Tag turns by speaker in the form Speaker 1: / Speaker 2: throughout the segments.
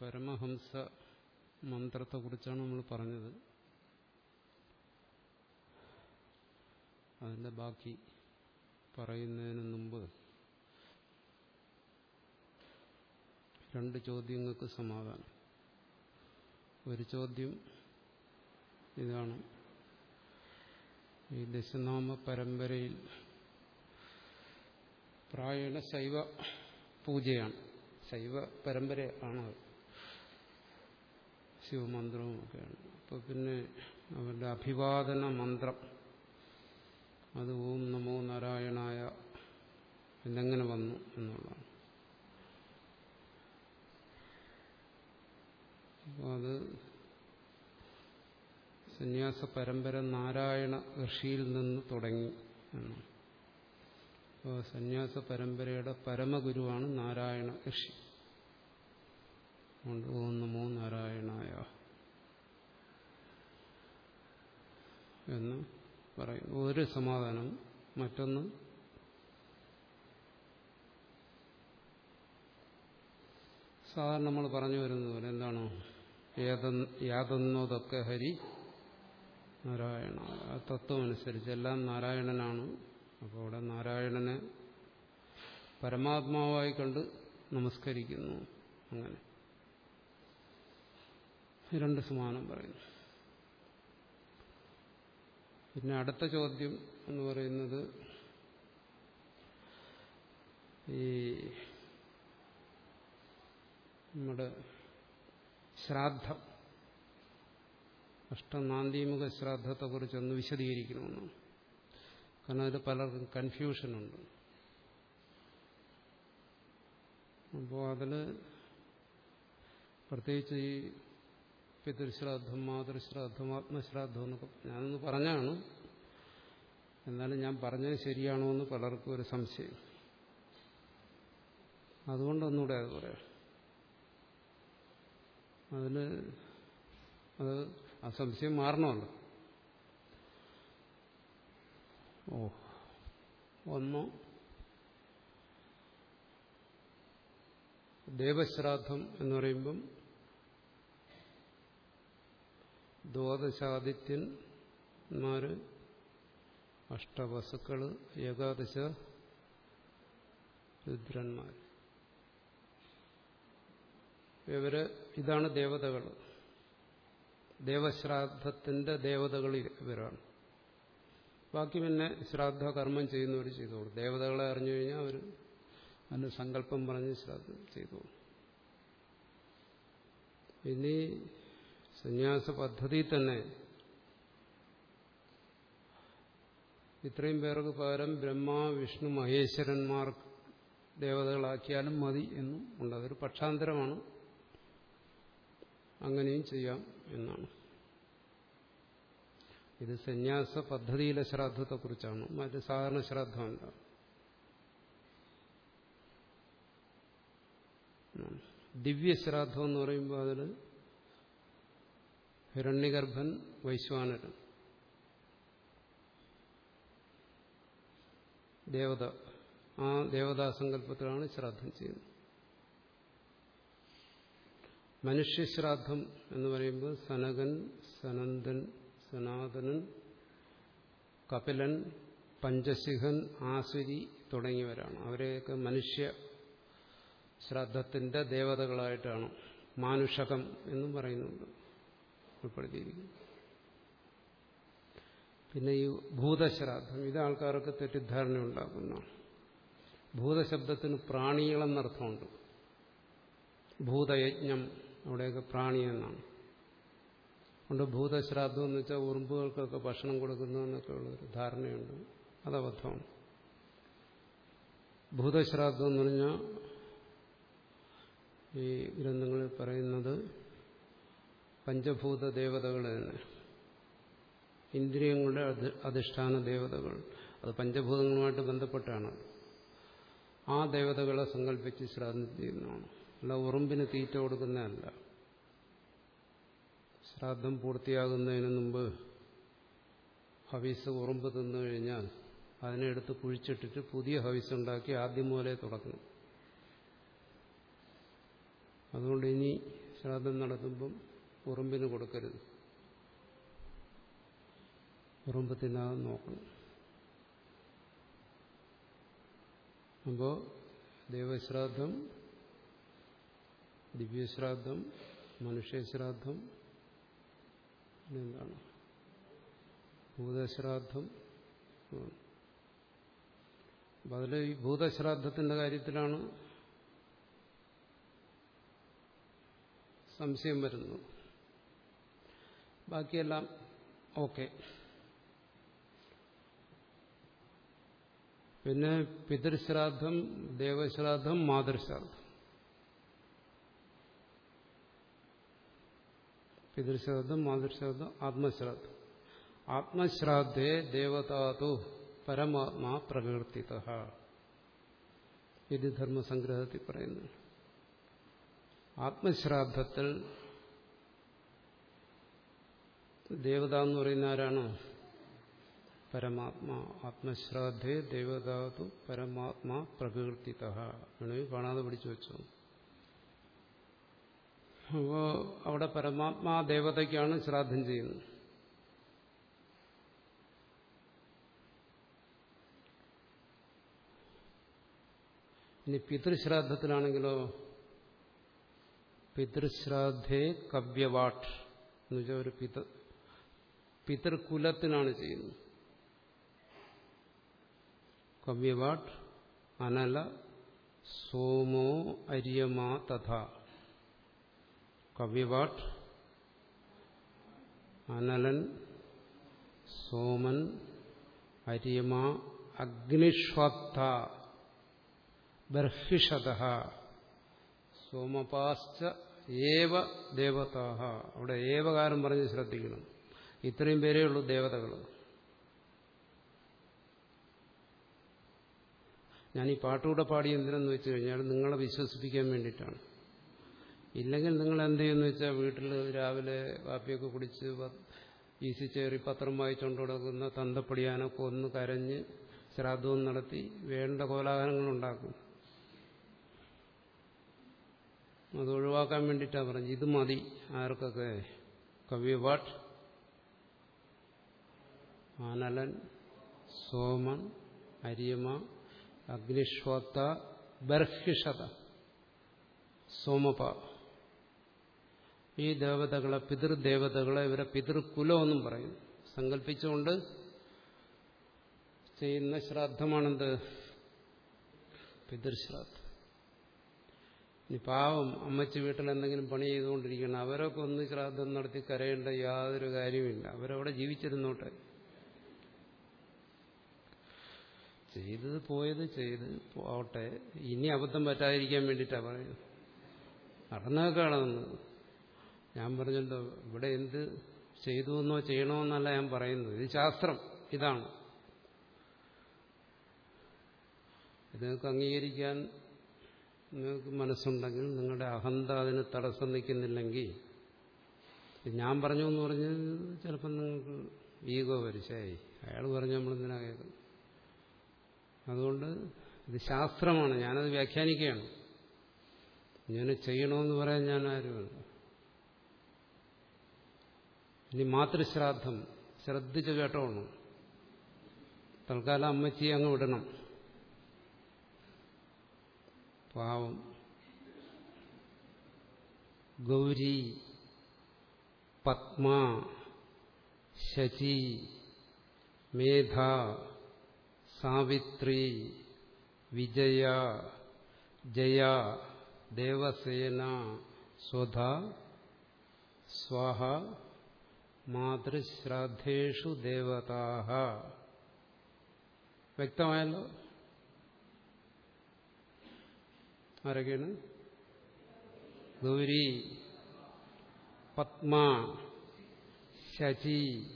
Speaker 1: പരമഹംസ മന്ത്രത്തെക്കുറിച്ചാണ് നമ്മൾ പറഞ്ഞത്. അതിന്റെ ബാക്കി പറയുന്നതിന് മുമ്പ് രണ്ട് ചോദ്യങ്ങൾക്ക് സമാധാനം. ഒരു ചോദ്യം ഇതാണ്. ഈ ദശനാമ പരമ്പരയിൽ പ്രായണ ശൈവ പൂജയാണ്. ശൈവ പരമ്പര ആണ് ശിവമന്ത്രവും ഒക്കെയാണ് അപ്പോൾ പിന്നെ അവരുടെ അഭിവാദന മന്ത്രം. അത് ഓം നമോ നാരായണായ എന്നെങ്ങനെ വന്നു എന്നുള്ളതാണ്. അപ്പോൾ അത് സന്യാസ പരമ്പര നാരായണ ഋഷിയിൽ നിന്ന് തുടങ്ങി എന്നാണ്. സന്യാസ പരമ്പരയുടെ പരമഗുരുവാണ് നാരായണ ഋഷി. കൊണ്ട് ഓം നാരായണായ എന്ന് പറയും ഒരു സമാധാനം മറ്റൊന്ന് സാധാരണ നമ്മൾ പറഞ്ഞു വരുന്നത് പോലെ എന്താണോ? യാതൊന്നതൊക്കെ ഹരി നാരായണ. ആ തത്വം അനുസരിച്ച് എല്ലാം നാരായണനാണ് അപ്പോൾ അവിടെ നാരായണനെ പരമാത്മാവായി കണ്ട് നമസ്കരിക്കുന്നു. അങ്ങനെ. രണ്ട് സമാനം പറയുന്നു. പിന്നെ അടുത്ത ചോദ്യം എന്ന് പറയുന്നത് ഈ നമ്മുടെ ശ്രാദ്ധം അഷ്ടനാന്തിമുഖ ശ്രാദ്ധത്തെക്കുറിച്ചൊന്ന് വിശദീകരിക്കണമെന്നാണ് കാരണം അതിൽ പലർക്കും കൺഫ്യൂഷനുണ്ട്. അപ്പോൾ അതിൽ പ്രത്യേകിച്ച് ഈ പിതൃശ്രാദ്ധം മാതൃശ്രാദ്ധം ആത്മശ്രാദ്ധം എന്നൊക്കെ ഞാനൊന്ന് പറഞ്ഞാണ്. എന്നാലും ഞാൻ പറഞ്ഞത് ശരിയാണോ എന്ന് പലർക്കും ഒരു സംശയം. അതുകൊണ്ടൊന്നുകൂടെ അത് പറയാം. അതിന് അത് ആ സംശയം മാറണമല്ലോ. ഓ ഒന്ന് ദേവശ്രാദ്ധം എന്ന് പറയുമ്പം ദ്വാദശാദിത്യന്മാര് അഷ്ടവസുക്കൾ ഏകാദശ രുദ്രന്മാർ ഇവർ ഇതാണ് ദേവതകൾ ദേവശ്രാദ്ധത്തിന്റെ ദേവതകൾ ഇവരാണ്. ബാക്കി പിന്നെ ശ്രാദ്ധ കർമ്മം ചെയ്യുന്നവർ ചെയ്തോളൂ. ദേവതകളെ അറിഞ്ഞു കഴിഞ്ഞാൽ അവർ അതിന് സങ്കല്പം പറഞ്ഞ് ശ്രാദ്ധ ചെയ്തോളൂ. ഇനി സന്യാസ പദ്ധതി തന്നെ. ഇത്രയും പേർക്ക് പകരം ബ്രഹ്മ വിഷ്ണു മഹേശ്വരന്മാർ ദേവതകളാക്കിയാലും മതി എന്നും ഉണ്ട്. അതൊരു പക്ഷാന്തരമാണ്. അങ്ങനെയും ചെയ്യാം എന്നാണ്. ഇത് സന്യാസ പദ്ധതിയിലെ ശ്രാദ്ധത്തെക്കുറിച്ചാണ്. മറ്റ് സാധാരണ ശ്രാദ്ധമല്ല ദിവ്യശ്രാദ്ധം എന്ന് പറയുമ്പോൾ അതിൽ ഹിരണ്യഗർഭൻ വൈശ്വാനരൻ ദേവത ആ ദേവതാസങ്കല്പത്തിലാണ് ശ്രാദ്ധം ചെയ്യുന്നത്. മനുഷ്യശ്രാദ്ധം എന്ന് പറയുമ്പോൾ സനകൻ സനന്ദൻ സനാതനൻ കപിലൻ പഞ്ചശിഖൻ ആസുരി തുടങ്ങിയവരാണ്. അവരെയൊക്കെ മനുഷ്യ ശ്രദ്ധത്തിന്റെ ദേവതകളായിട്ടാണ് മാനുഷകം എന്നും പറയുന്നുണ്ട് ഉൾപ്പെടുത്തിയിരിക്കുന്നു. പിന്നെ ഈ ഭൂതശ്രാദ്ധം ഇത് ആൾക്കാർക്ക് തെറ്റിദ്ധാരണ ഉണ്ടാക്കുന്ന. ഭൂതശബ്ദത്തിന് പ്രാണികളെന്നർത്ഥമുണ്ട്. ഭൂതയജ്ഞം അവിടെയൊക്കെ പ്രാണി എന്നാണ്. അതുകൊണ്ട് ഭൂതശ്രാദ്ധം എന്ന് വെച്ചാൽ ഉറുമ്പുകൾക്കൊക്കെ ഭക്ഷണം കൊടുക്കുന്നു എന്നൊക്കെ ഉള്ളൊരു ധാരണയുണ്ട്. അത് അബദ്ധമാണ്. ഭൂതശ്രാദ്ധം എന്ന് പറഞ്ഞാൽ ഈ ഗ്രന്ഥങ്ങളിൽ പറയുന്നത് പഞ്ചഭൂത ദേവതകൾ തന്നെ. ഇന്ദ്രിയങ്ങളുടെ അധിഷ്ഠാന ദേവതകൾ. അത് പഞ്ചഭൂതങ്ങളുമായിട്ട് ബന്ധപ്പെട്ടാണ്. ആ ദേവതകളെ സങ്കല്പിച്ച് ശ്രാദ്ധം ചെയ്യുന്നതാണ്. അല്ല ഉറുമ്പിന് തീറ്റ കൊടുക്കുന്നതല്ല. ശ്രാദ്ധം പൂർത്തിയാകുന്നതിന് മുമ്പ് ഹവീസ് ഉറുമ്പ് തിന്നു കഴിഞ്ഞാൽ അതിനെ എടുത്ത് കുഴിച്ചിട്ടിട്ട് പുതിയ ഹവീസ് ഉണ്ടാക്കി ആദ്യം മുതലേ തുടങ്ങണം അതുകൊണ്ട് ഇനി ശ്രാദ്ധം നടത്തുമ്പം ഉറുമ്പിന് കൊടുക്കരുത്. ഉറുമ്പ് തിന്നാതെ നോക്കണം. അപ്പോൾ ദേവശ്രാദ്ധം ദിവ്യശ്രാദ്ധം മനുഷ്യശ്രാദ്ധം എന്താണ് ഭൂതശ്രാദ്ധം. അപ്പം അതിൽ ഈ ഭൂതശ്രാദ്ധത്തിന്റെ കാര്യത്തിലാണ് സംശയം വരുന്നത്. ബാക്കിയെല്ലാം ഓക്കെ. പിന്നെ പിതൃശ്രാദ്ധം ദേവശ്രാദ്ധം മാതൃശ്രാദ്ധം. പിതൃശ്രാദ്ധം മാതൃശ്രാദ്ധം ആത്മശ്രാദ്ധം. ആത്മശ്രാദ്ധേ ദേവതാതു പരമാത്മാ പ്രകീർത്തിത. ഇത് ധർമ്മസംഗ്രഹത്തിൽ പറയുന്നു. ആത്മശ്രാദ്ധത്തിൽ ദേവത എന്ന് പറയുന്ന ആരാണ്? പരമാത്മാ. ആത്മശ്രാദ്ധേ ദേവതാതു പരമാത്മാ പ്രകീർത്തിത. കാണാതെ പിടിച്ചു വെച്ചു. അവിടെ പരമാത്മാ ദേവതയ്ക്കാണ് ശ്രാദ്ധം ചെയ്യുന്നത്. ഇനി പിതൃശ്രാദ്ധത്തിലാണെങ്കിലോ പിതൃശ്രാദ്ധേ കവ്യവാട്ട് എന്ന് വെച്ചാൽ ഒരു പിത പിതൃകുലത്തിനാണ് ചെയ്യുന്നത്. കവ്യവാട്ട് അനല സോമോ അര്യമാ തഥ. കവ്യവാട്ട് അനലൻ സോമൻ അരിയമ അഗ്നിഷ്വത്ത ബർഹിഷത സോമപാശ്ച ഏവ ദേവതാഹ അവിടെ ഏവകാരം പറഞ്ഞ് ശ്രദ്ധിക്കണം. ഇത്രയും പേരേ ഉള്ളൂ ദേവതകൾ ഞാൻ ഈ പാട്ടുകൂടെ പാടി എന്തിനെന്ന് വെച്ച് കഴിഞ്ഞാൽ നിങ്ങളെ വിശ്വസിപ്പിക്കാൻ വേണ്ടിയിട്ടാണ്. ഇല്ലെങ്കിൽ നിങ്ങൾ എന്ത് ചെയ്യുമെന്ന് വെച്ചാൽ വീട്ടിൽ രാവിലെ കാപ്പിയൊക്കെ കുടിച്ച് ഈസി ചേറി പത്രം വായിച്ചുകൊണ്ട് കൊടുക്കുന്ന തന്തപ്പടിയാനെ കൊന്ന് കരഞ്ഞ് ശ്രാദ്ധവും നടത്തി വേണ്ട കോലാഹലങ്ങളുണ്ടാക്കും അത് ഒഴിവാക്കാൻ വേണ്ടിയിട്ടാണ് പറഞ്ഞു ഇത് മതി. ആർക്കൊക്കെ? കവ്യവാട്ട് ആനലൻ സോമൻ അരിയമ അഗ്നിഷ്വത്ത ബർഹിഷത സോമപ ഈ ദേവതകളെ പിതൃദേവതകളെ ഇവരെ പിതൃകുലമെന്നും പറയും. സങ്കല്പിച്ചുകൊണ്ട് ചെയ്യുന്ന ശ്രാദ്ധമാണെന്ത്? പിതൃശ്രാദ്ധം. ഇനി പാവം അമ്മച്ചി വീട്ടിൽ എന്തെങ്കിലും പണി ചെയ്തുകൊണ്ടിരിക്കണം അവരൊക്കെ ഒന്ന് ശ്രാദ്ധം നടത്തി കരയേണ്ട യാതൊരു കാര്യമില്ല അവരവിടെ ജീവിച്ചിരുന്നോട്ടെ. ചെയ്തത് പോയത് ചെയ്ത് പോവട്ടെ. ഇനി അബദ്ധം പറ്റാതിരിക്കാൻ വേണ്ടിയിട്ടാണ് പറയുന്നത്. നടന്നതൊക്കെ നടന്നത് ഞാൻ പറഞ്ഞല്ലോ ഇവിടെ എന്ത് ചെയ്തു എന്നോ ചെയ്യണമെന്നല്ല ഞാൻ പറയുന്നത്. ഇത് ശാസ്ത്രം. ഇതാണ്. ഇത് നിങ്ങൾക്ക് അംഗീകരിക്കാൻ നിങ്ങൾക്ക് മനസ്സുണ്ടെങ്കിൽ നിങ്ങളുടെ അഹന്ത അതിന് തടസ്സം നിൽക്കുന്നില്ലെങ്കിൽ ഞാൻ പറഞ്ഞു എന്ന് പറഞ്ഞ് ചിലപ്പം നിങ്ങൾക്ക് ഈഗോ വരിശായി അയാൾ പറഞ്ഞു നമ്മളെന്തിനാ കേൾക്കുന്നത്? അതുകൊണ്ട് ഇത് ശാസ്ത്രമാണ്. ഞാനത് വ്യാഖ്യാനിക്കുകയാണ്. ഇങ്ങനെ ചെയ്യണമെന്ന് പറയാൻ ഞാൻ ആരുമല്ല. ഇനി മാതൃശ്രാദ്ധം ശ്രദ്ധിച്ച് കേട്ടോണം തൽക്കാലം അമ്മച്ചി അങ്ങ് വിടണം പാവം ഗൗരി പത്മ ശചി മേധ സാവിത്രി വിജയ ജയ ദേവസേന സ്വധ സ്വാഹ മാതൃശ്രാദ്ധേഷു ദേവതാഹ. വ്യക്തമായല്ലോ? ആരൊക്കെയാണ്? ഗൗരി പത്മ ശചി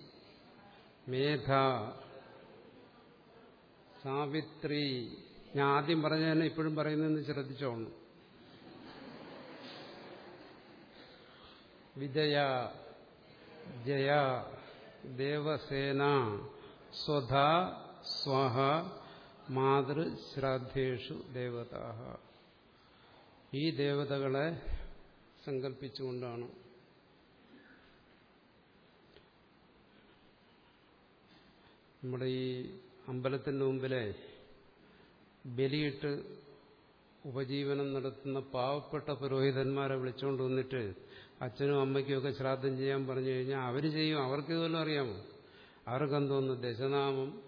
Speaker 1: മേധ സാവിത്രി. ഞാൻ ആദ്യം പറഞ്ഞ തന്നെ ഇപ്പോഴും പറയുന്നതെന്ന് ശ്രദ്ധിച്ചോണം വിജയ ജയ ദേവസേന സ്വധ സ്വഹ മാതൃശ്രാദ്ധേഷു ദേവത ഈ ദേവതകളെ സങ്കല്പിച്ചുകൊണ്ടാണ് നമ്മുടെ ഈ അമ്പലത്തിന്റെ മുമ്പിലെ ബലിയിട്ട് ഉപജീവനം നടത്തുന്ന പാവപ്പെട്ട പുരോഹിതന്മാരെ വിളിച്ചുകൊണ്ട് വന്നിട്ട് അച്ഛനും അമ്മയ്ക്കും ഒക്കെ ശ്രാദ്ധം ചെയ്യാൻ പറഞ്ഞു കഴിഞ്ഞാൽ അവർ ചെയ്യും അവർക്ക് ഇതുവല്ലോ അറിയാമോ? അവർക്കെന്തോന്ന് ദശനാമം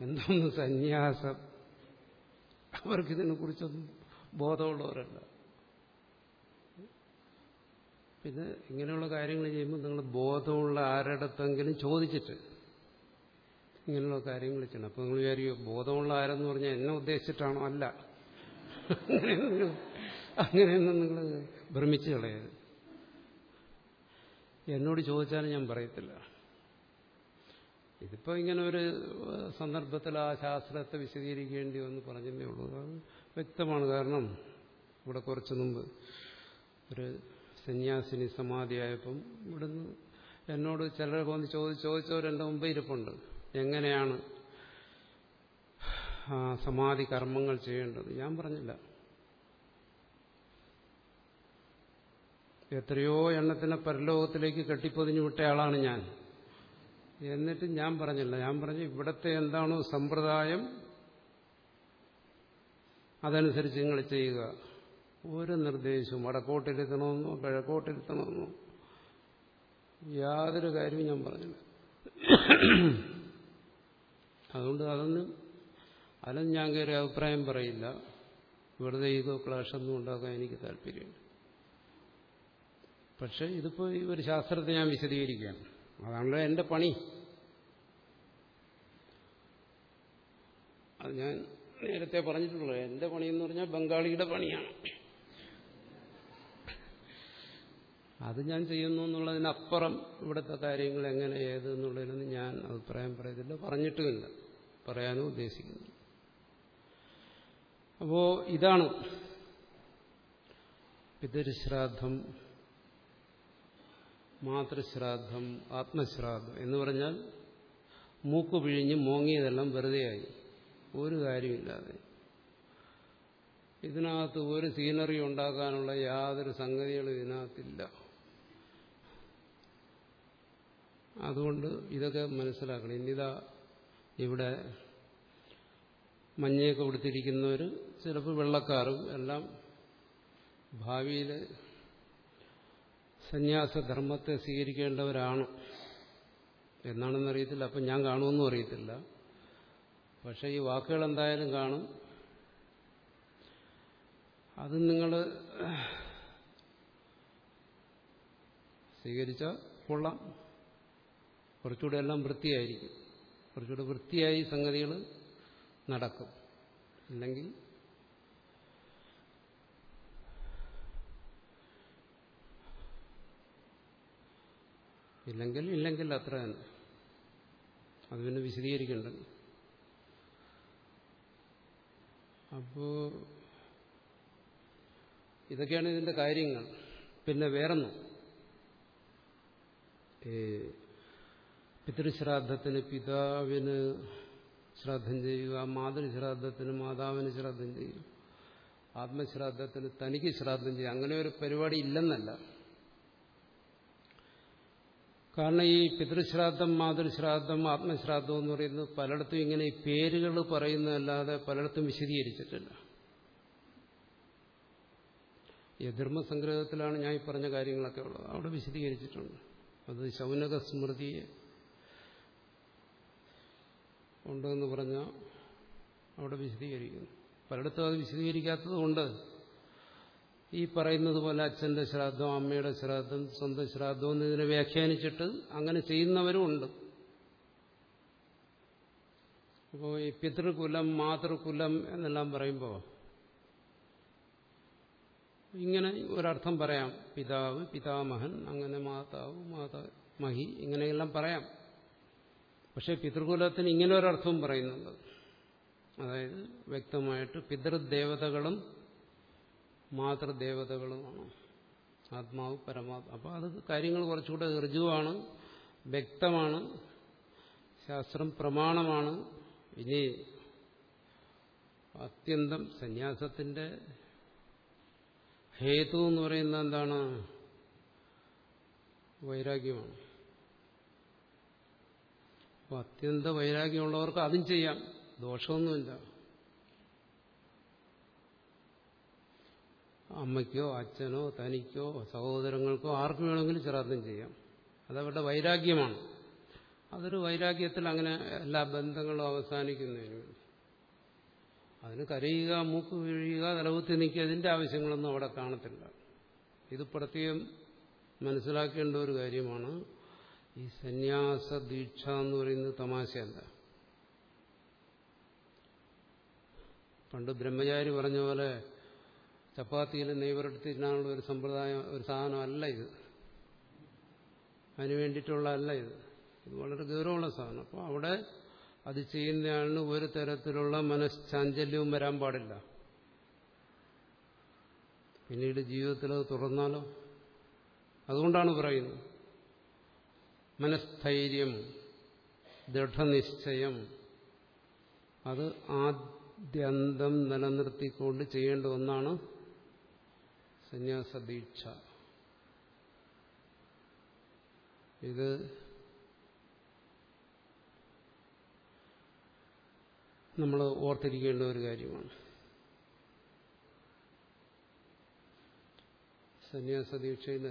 Speaker 1: എന്തോന്ന് സന്യാസം? അവർക്കിതിനെ കുറിച്ചൊന്നും ബോധമുള്ളവരല്ല. പിന്നെ ഇങ്ങനെയുള്ള കാര്യങ്ങൾ ചെയ്യുമ്പോൾ നിങ്ങൾ ബോധമുള്ള ആരുടെത്തെങ്കിലും ചോദിച്ചിട്ട് ഇങ്ങനെയുള്ള കാര്യങ്ങൾ ചെയ്യണം. അപ്പോൾ നിങ്ങൾ വിചാരിക്കും ബോധമുള്ള ആരെന്ന് പറഞ്ഞാൽ എന്നെ ഉദ്ദേശിച്ചിട്ടാണോ? അല്ല. അങ്ങനെയൊന്നും അങ്ങനെയൊന്നും നിങ്ങൾ ഭ്രമിച്ചു കളയരുത്. എന്നോട് ചോദിച്ചാലും ഞാൻ പറയത്തില്ല. ഇതിപ്പോ ഇങ്ങനെ ഒരു സന്ദർഭത്തിൽ ആ ശാസ്ത്രത്തെ വിശദീകരിക്കേണ്ടി വന്ന് പറഞ്ഞതേ ഉള്ളൂ. അത് വ്യക്തമാണ്. കാരണം ഇവിടെ കുറച്ചു മുമ്പ് ഒരു സന്യാസിനി സമാധിയായപ്പം ഇവിടുന്ന് എന്നോട് ചിലരൊക്കെ വന്ന് ചോദിച്ച് ചോദിച്ചവരെന്റെ മുമ്പ് ഇരിപ്പുണ്ട്. എങ്ങനെയാണ് സമാധി കർമ്മങ്ങൾ ചെയ്യേണ്ടത്? ഞാൻ പറഞ്ഞില്ല. എത്രയോ എണ്ണത്തിനെ പരലോകത്തിലേക്ക് കെട്ടിപ്പൊതിഞ്ഞു വിട്ടയാളാണ് ഞാൻ. എന്നിട്ട് ഞാൻ പറഞ്ഞില്ല. ഞാൻ പറഞ്ഞു ഇവിടത്തെ എന്താണോ സമ്പ്രദായം അതനുസരിച്ച് നിങ്ങൾ ചെയ്യുക. ഒരു നിർദ്ദേശവും വടക്കോട്ടിരുത്തണമെന്നോ കിഴക്കോട്ടിരുത്തണമെന്നോ യാതൊരു കാര്യവും ഞാൻ പറഞ്ഞില്ല. അതുകൊണ്ട് അതൊന്നും അതിലും ഞാൻ കയറി അഭിപ്രായം പറയില്ല. വെറുതെ ഈഗോ ക്ലാഷൊന്നും ഉണ്ടാക്കാൻ എനിക്ക് താല്പര്യമുണ്ട് പക്ഷെ ഇതിപ്പോ ഈ ഒരു ശാസ്ത്രത്തെ ഞാൻ വിശദീകരിക്കുകയാണ്. അതാണല്ലോ എന്റെ പണി. അത് ഞാൻ നേരത്തെ പറഞ്ഞിട്ടുള്ളത് എന്റെ എന്ന് പറഞ്ഞാൽ ബംഗാളിയുടെ പണിയാണ്. അത് ഞാൻ ചെയ്യുന്നു എന്നുള്ളതിനപ്പുറം ഇവിടുത്തെ കാര്യങ്ങൾ എങ്ങനെ ഏത് എന്നുള്ളതിനൊന്നും ഞാൻ അഭിപ്രായം പറയത്തില്ല പറഞ്ഞിട്ടുമില്ല. പറയാനും ഉദ്ദേശിക്കുന്നു അപ്പോ ഇതാണ്. പിതൃശ്രാദ്ധം മാതൃശ്രാദ്ധം ആത്മശ്രാദ്ധം എന്ന് പറഞ്ഞാൽ മൂക്ക് പിഴിഞ്ഞ് മോങ്ങിയതെല്ലാം വെറുതെയായി. ഒരു കാര്യമില്ലാതെ. ഇതിനകത്ത് ഒരു സീനറി ഉണ്ടാക്കാനുള്ള യാതൊരു സംഗതികളും ഇതിനകത്തില്ല. അതുകൊണ്ട് ഇതൊക്കെ മനസ്സിലാക്കണം. ഇനിതാ ഇവിടെ മഞ്ഞയൊക്കെ കൊടുത്തിരിക്കുന്നവർ ചിലപ്പോൾ വെള്ളക്കാരും എല്ലാം ഭാവിയിൽ സന്യാസധർമ്മത്തെ സ്വീകരിക്കേണ്ടവരാണ്. എന്നാണെന്നറിയത്തില്ല. അപ്പം ഞാൻ കാണുമെന്നും അറിയത്തില്ല. പക്ഷെ ഈ വാക്കുകൾ എന്തായാലും കാണും. അത് നിങ്ങൾ സ്വീകരിച്ച കൊള്ളാം. കുറച്ചുകൂടെ എല്ലാം വൃത്തിയായിരിക്കും. കുറച്ചുകൂടെ വൃത്തിയായി സംഗതികൾ നടക്കും. അല്ലെങ്കിൽ ഇല്ലെങ്കിൽ ഇല്ലെങ്കിൽ അത്ര തന്നെ. അത് പിന്നെ വിശദീകരിക്കേണ്ടത് അപ്പോ ഇതൊക്കെയാണ് ഇതിന്റെ കാര്യങ്ങൾ. പിന്നെ വേറൊന്നും. പിതൃശ്രാദ്ധത്തിന് പിതാവിന് ശ്രാദ്ധം ചെയ്യുക മാതൃശ്രാദ്ധത്തിന് മാതാവിന് ശ്രാദ്ധം ചെയ്യുക ആത്മശ്രാദ്ധത്തിന് തനിക്ക് ശ്രാദ്ധം ചെയ്യുക അങ്ങനെ ഒരു പരിപാടി ഇല്ലെന്നല്ല. കാരണം ഈ പിതൃശ്രാദ്ധം മാതൃശ്രാദ്ധം ആത്മശ്രാദ്ധം എന്ന് പറയുന്നത് പലയിടത്തും ഇങ്ങനെ ഈ പേരുകൾ പറയുന്നതല്ലാതെ പലയിടത്തും വിശദീകരിച്ചിട്ടില്ല. ഈ ധർമ്മസംഗ്രഹത്തിലാണ് ഞാൻ ഈ പറഞ്ഞ കാര്യങ്ങളൊക്കെ ഉള്ളത്. അവിടെ വിശദീകരിച്ചിട്ടുണ്ട്. അത് ശൗനക സ്മൃതിയെ ഉണ്ടെന്ന് പറഞ്ഞാൽ അവിടെ വിശദീകരിക്കുന്നു. പലയിടത്തും അത് വിശദീകരിക്കാത്തത് കൊണ്ട് ഈ പറയുന്നത് പോലെ അച്ഛന്റെ ശ്രാദ്ധം അമ്മയുടെ ശ്രാദ്ധം സ്വന്തം ശ്രാദ്ധം എന്ന് ഇതിനെ വ്യാഖ്യാനിച്ചിട്ട് അങ്ങനെ ചെയ്യുന്നവരും ഉണ്ട്. അപ്പോൾ ഈ പിതൃകുലം മാതൃകുലം എന്നെല്ലാം പറയുമ്പോൾ ഇങ്ങനെ ഒരർത്ഥം പറയാം. പിതാവ് പിതാമഹൻ അങ്ങനെ മാതാവ് മാതാ മഹി ഇങ്ങനെയെല്ലാം പറയാം. പക്ഷെ പിതൃകുലത്തിന് ഇങ്ങനെ ഒരർത്ഥവും പറയുന്നുണ്ട്. അതായത് വ്യക്തമായിട്ട് പിതൃദേവതകളും മാതൃദേവതകളുമാണ് ആത്മാവ് പരമാത്മ അപ്പോൾ അത് കാര്യങ്ങൾ കുറച്ചുകൂടെ ഋജുവാണ് വ്യക്തമാണ് ശാസ്ത്രം പ്രമാണമാണ്. ഇനി അത്യന്തം സന്യാസത്തിന്റെ ഹേതു എന്ന് പറയുന്നത് എന്താണ്? വൈരാഗ്യമാണ്. അപ്പൊ അത്യന്ത വൈരാഗ്യമുള്ളവർക്ക് അതും ചെയ്യാം ദോഷമൊന്നുമില്ല. അമ്മയ്ക്കോ അച്ഛനോ തനിക്കോ സഹോദരങ്ങൾക്കോ ആർക്കു വേണമെങ്കിലും ശ്രാദ്ധം ചെയ്യാം. അതവരുടെ വൈരാഗ്യമാണ്. അതൊരു വൈരാഗ്യത്തിൽ അങ്ങനെ എല്ലാ ബന്ധങ്ങളും അവസാനിക്കുന്നതിന് വേണ്ടി. അതിന് കരയുക മൂക്ക് വീഴുക തലകുത്തി നിൽക്കുക അതിന്റെ ആവശ്യങ്ങളൊന്നും അവിടെ കാണത്തില്ല. ഇത് പ്രത്യേകം മനസ്സിലാക്കേണ്ട ഒരു കാര്യമാണ്. ഈ സന്യാസ ദീക്ഷ എന്ന് പറയുന്നത് തമാശയല്ല. പണ്ട് ബ്രഹ്മചാരി പറഞ്ഞ പോലെ ചപ്പാത്തിയിൽ നെയ്വറെടുത്തിരുന്നാനുള്ള ഒരു സമ്പ്രദായം ഒരു സാധനമല്ല ഇത്. അതിന് വേണ്ടിയിട്ടുള്ളതല്ല ഇത്. ഇത് വളരെ ഗൗരവമുള്ള സാധനം. അപ്പോൾ അവിടെ അത് ചെയ്യുന്നയാളിന് ഒരു തരത്തിലുള്ള മനഃശാഞ്ചല്യവും വരാൻ പാടില്ല. പിന്നീട് ജീവിതത്തിൽ അത് തുറന്നാലോ? അതുകൊണ്ടാണ് പറയുന്നത്. മനസ്ഥൈര്യം ദൃഢനിശ്ചയം അത് ആദ്യന്തം നിലനിർത്തിക്കൊണ്ട് ചെയ്യേണ്ട ഒന്നാണ് സന്യാസദീക്ഷ. ഇത് നമ്മൾ ഓർത്തിരിക്കേണ്ട ഒരു കാര്യമാണ്. സന്യാസദീക്ഷയിൽ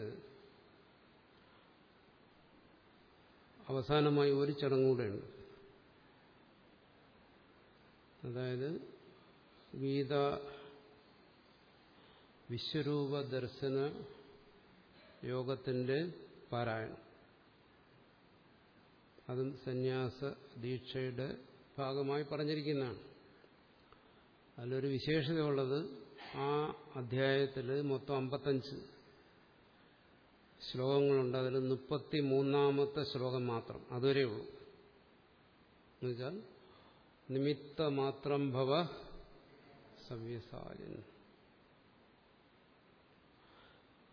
Speaker 1: അവസാനമായി ഒരു ചടങ്ങൂടെയുണ്ട് അതായത് ഗീത വിശ്വരൂപ ദർശന യോഗത്തിന്റെ പാരായണം. അതും സന്യാസ ദീക്ഷയുടെ ഭാഗമായി പറഞ്ഞിരിക്കുന്നതാണ്. അതിലൊരു വിശേഷതയുള്ളത് ആ അധ്യായത്തിൽ മൊത്തം അമ്പത്തഞ്ച് ശ്ലോകങ്ങളുണ്ട്. അതിൽ മുപ്പത്തി മൂന്നാമത്തെ ശ്ലോകം മാത്രം. അതുവരെ ഉള്ളൂ. എന്നുവെച്ചാൽ നിമിത്തമാത്രം ഭവ സവ്യസായൻ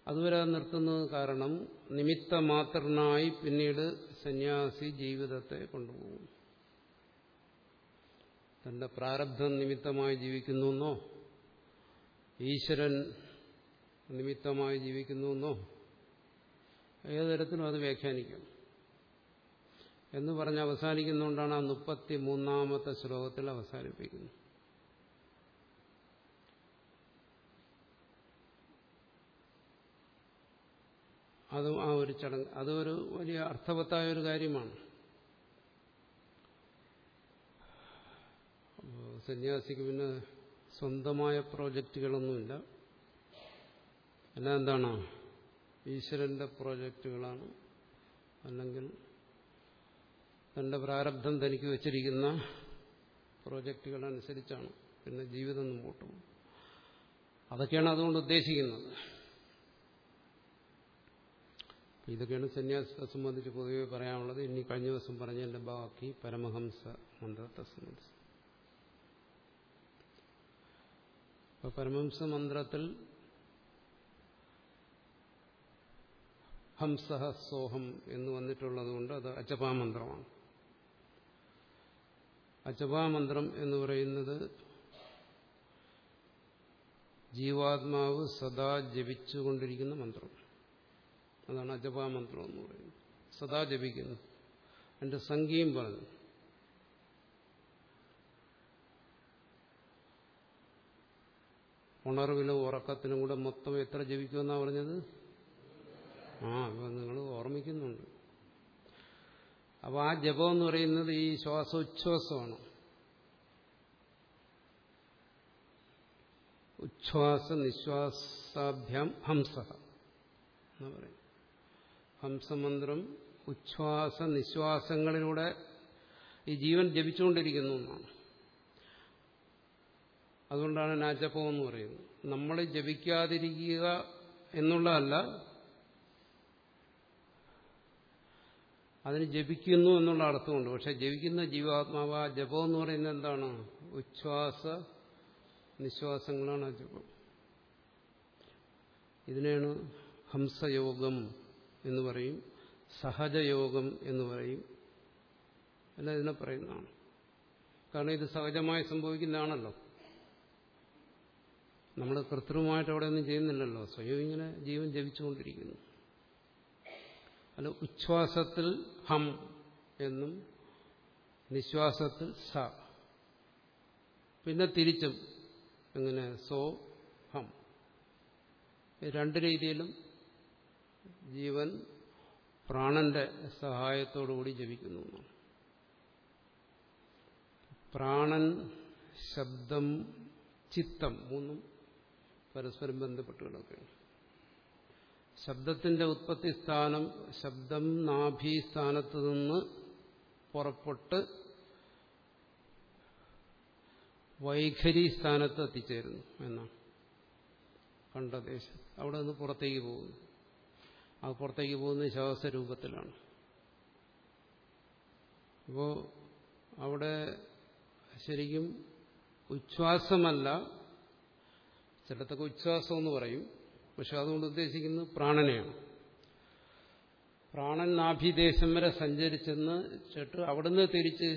Speaker 1: അതുവരെ നിർത്തുന്നത് കാരണം നിമിത്ത മാത്രനായി പിന്നീട് സന്യാസി ജീവിതത്തെ കൊണ്ടുപോകും. തന്റെ പ്രാരബ്ധം നിമിത്തമായി ജീവിക്കുന്നു എന്നോ ഈശ്വരൻ നിമിത്തമായി ജീവിക്കുന്നു എന്നോ ഏതരത്തിലും അത് വ്യാഖ്യാനിക്കും. എന്ന് പറഞ്ഞ് അവസാനിക്കുന്നുകൊണ്ടാണ് ആ മുപ്പത്തി മൂന്നാമത്തെ ശ്ലോകത്തിൽ അവസാനിപ്പിക്കുന്നത്. അതും ആ ഒരു ചടങ്ങ് അതൊരു വലിയ അർത്ഥവത്തായ ഒരു കാര്യമാണ് സന്യാസിക്ക് പിന്നെ സ്വന്തമായ പ്രോജക്റ്റുകളൊന്നുമില്ല. എല്ലാം എന്താണ്? ഈശ്വരന്റെ പ്രോജക്റ്റുകളാണ്. അല്ലെങ്കിൽ തന്റെ പ്രാരബ്ധം തനിക്ക് വെച്ചിരിക്കുന്ന പ്രോജക്റ്റുകൾ അനുസരിച്ചാണ് പിന്നെ ജീവിതം മുമ്പോട്ട് അതൊക്കെയാണ് അതുകൊണ്ട് ഉദ്ദേശിക്കുന്നത്. ഇതൊക്കെയാണ് സന്യാസത്തെ സംബന്ധിച്ച് പൊതുവെ പറയാനുള്ളത്. ഇനി കഴിഞ്ഞ ദിവസം പറഞ്ഞതിന്റെ ബാക്കി പരമഹംസ മന്ത്രത്തെ സംബന്ധിച്ച്. അപ്പൊ പരമഹംസ മന്ത്രത്തിൽ ഹംസഹ സോഹം എന്ന് വന്നിട്ടുള്ളത് കൊണ്ട് അത് അജപാ മന്ത്രം എന്ന് പറയുന്നത് ജീവാത്മാവ് സദാ ജപിച്ചുകൊണ്ടിരിക്കുന്ന മന്ത്രം. അതാണ് അജപാമന്ത്രം എന്ന് പറയുന്നത്. സദാ ജപിക്കുന്നു. എന്റെ സംഖ്യയും പറഞ്ഞു. ഉണർവിലും ഉറക്കത്തിനും കൂടെ മൊത്തം എത്ര ജപിക്കുമെന്നാണ് പറഞ്ഞത്? ആ ഇപ്പൊ നിങ്ങൾ ഓർമ്മിക്കുന്നുണ്ട്. അപ്പോൾ ആ ജപം എന്ന് പറയുന്നത് ഈ ശ്വാസോച്ഛ്വാസമാണ്. ഉച്ഛ്വാസ നിശ്വാസാഭ്യാം ഹംസ എന്ന് പറയും. ഹംസമന്ത്രം ഉച്ഛ്വാസ നിശ്വാസങ്ങളിലൂടെ ഈ ജീവൻ ജപിച്ചുകൊണ്ടിരിക്കുന്നു എന്നാണ്. അതുകൊണ്ടാണ് നാജപ്പം എന്ന് പറയുന്നത്. നമ്മൾ ജപിക്കാതിരിക്കുക എന്നുള്ളതല്ല അതിന് ജപിക്കുന്നു എന്നുള്ള അർത്ഥമുണ്ട്. പക്ഷെ ജപിക്കുന്ന ജീവാത്മാവ് ആ ജപം എന്ന് പറയുന്നത് എന്താണ്? ഉച്ഛ്വാസ നിശ്വാസങ്ങളാണ് ആ ജപം. ഇതിനെയാണ് ഹംസയോഗം എന്ന് പറയും. സഹജയോഗം എന്ന് പറയും. എല്ലാം ഇതിനെ പറയുന്നതാണ്. കാരണം ഇത് സഹജമായി സംഭവിക്കുന്നതാണല്ലോ. നമ്മൾ കൃത്രിമമായിട്ട് അവിടെ ഒന്നും ചെയ്യുന്നില്ലല്ലോ. സ്വയം ഇങ്ങനെ ജീവൻ ജപിച്ചുകൊണ്ടിരിക്കുന്നു. അല്ല ഉച്ഛ്വാസത്തിൽ ഹം എന്നും നിശ്വാസത്തിൽ സ. പിന്നെ തിരിച്ചും എങ്ങനെ സോ ഹം. രണ്ട് രീതിയിലും ജീവൻ പ്രാണന്റെ സഹായത്തോടുകൂടി ജപിക്കുന്നു. പ്രാണൻ ശബ്ദം ചിത്തം മൂന്നും പരസ്പരം ബന്ധപ്പെട്ട് കിടക്കുകയാണ് ശബ്ദത്തിന്റെ ഉത്പത്തി സ്ഥാനം ശബ്ദം നാഭി സ്ഥാനത്ത് നിന്ന് പുറപ്പെട്ട് വൈഖരി സ്ഥാനത്ത് എത്തിച്ചേരുന്നു എന്നാണ് കണ്ടദേശം അവിടെ നിന്ന് പുറത്തേക്ക് പോകുന്നു. ആ പുറത്തേക്ക് പോകുന്നത് ശ്വാസരൂപത്തിലാണ്. അപ്പോൾ അവിടെ ശരിക്കും ഉച്ഛ്വാസമല്ല ചിലത്തൊക്കെ ഉച്ഛ്വാസം എന്ന് പറയും. പക്ഷെ അതുകൊണ്ട് ഉദ്ദേശിക്കുന്നത് പ്രാണനെയാണ്. പ്രാണൻ നാഭിദേശം വരെ സഞ്ചരിച്ചെന്ന് ചേട്ട് അവിടുന്ന് തിരിച്ച്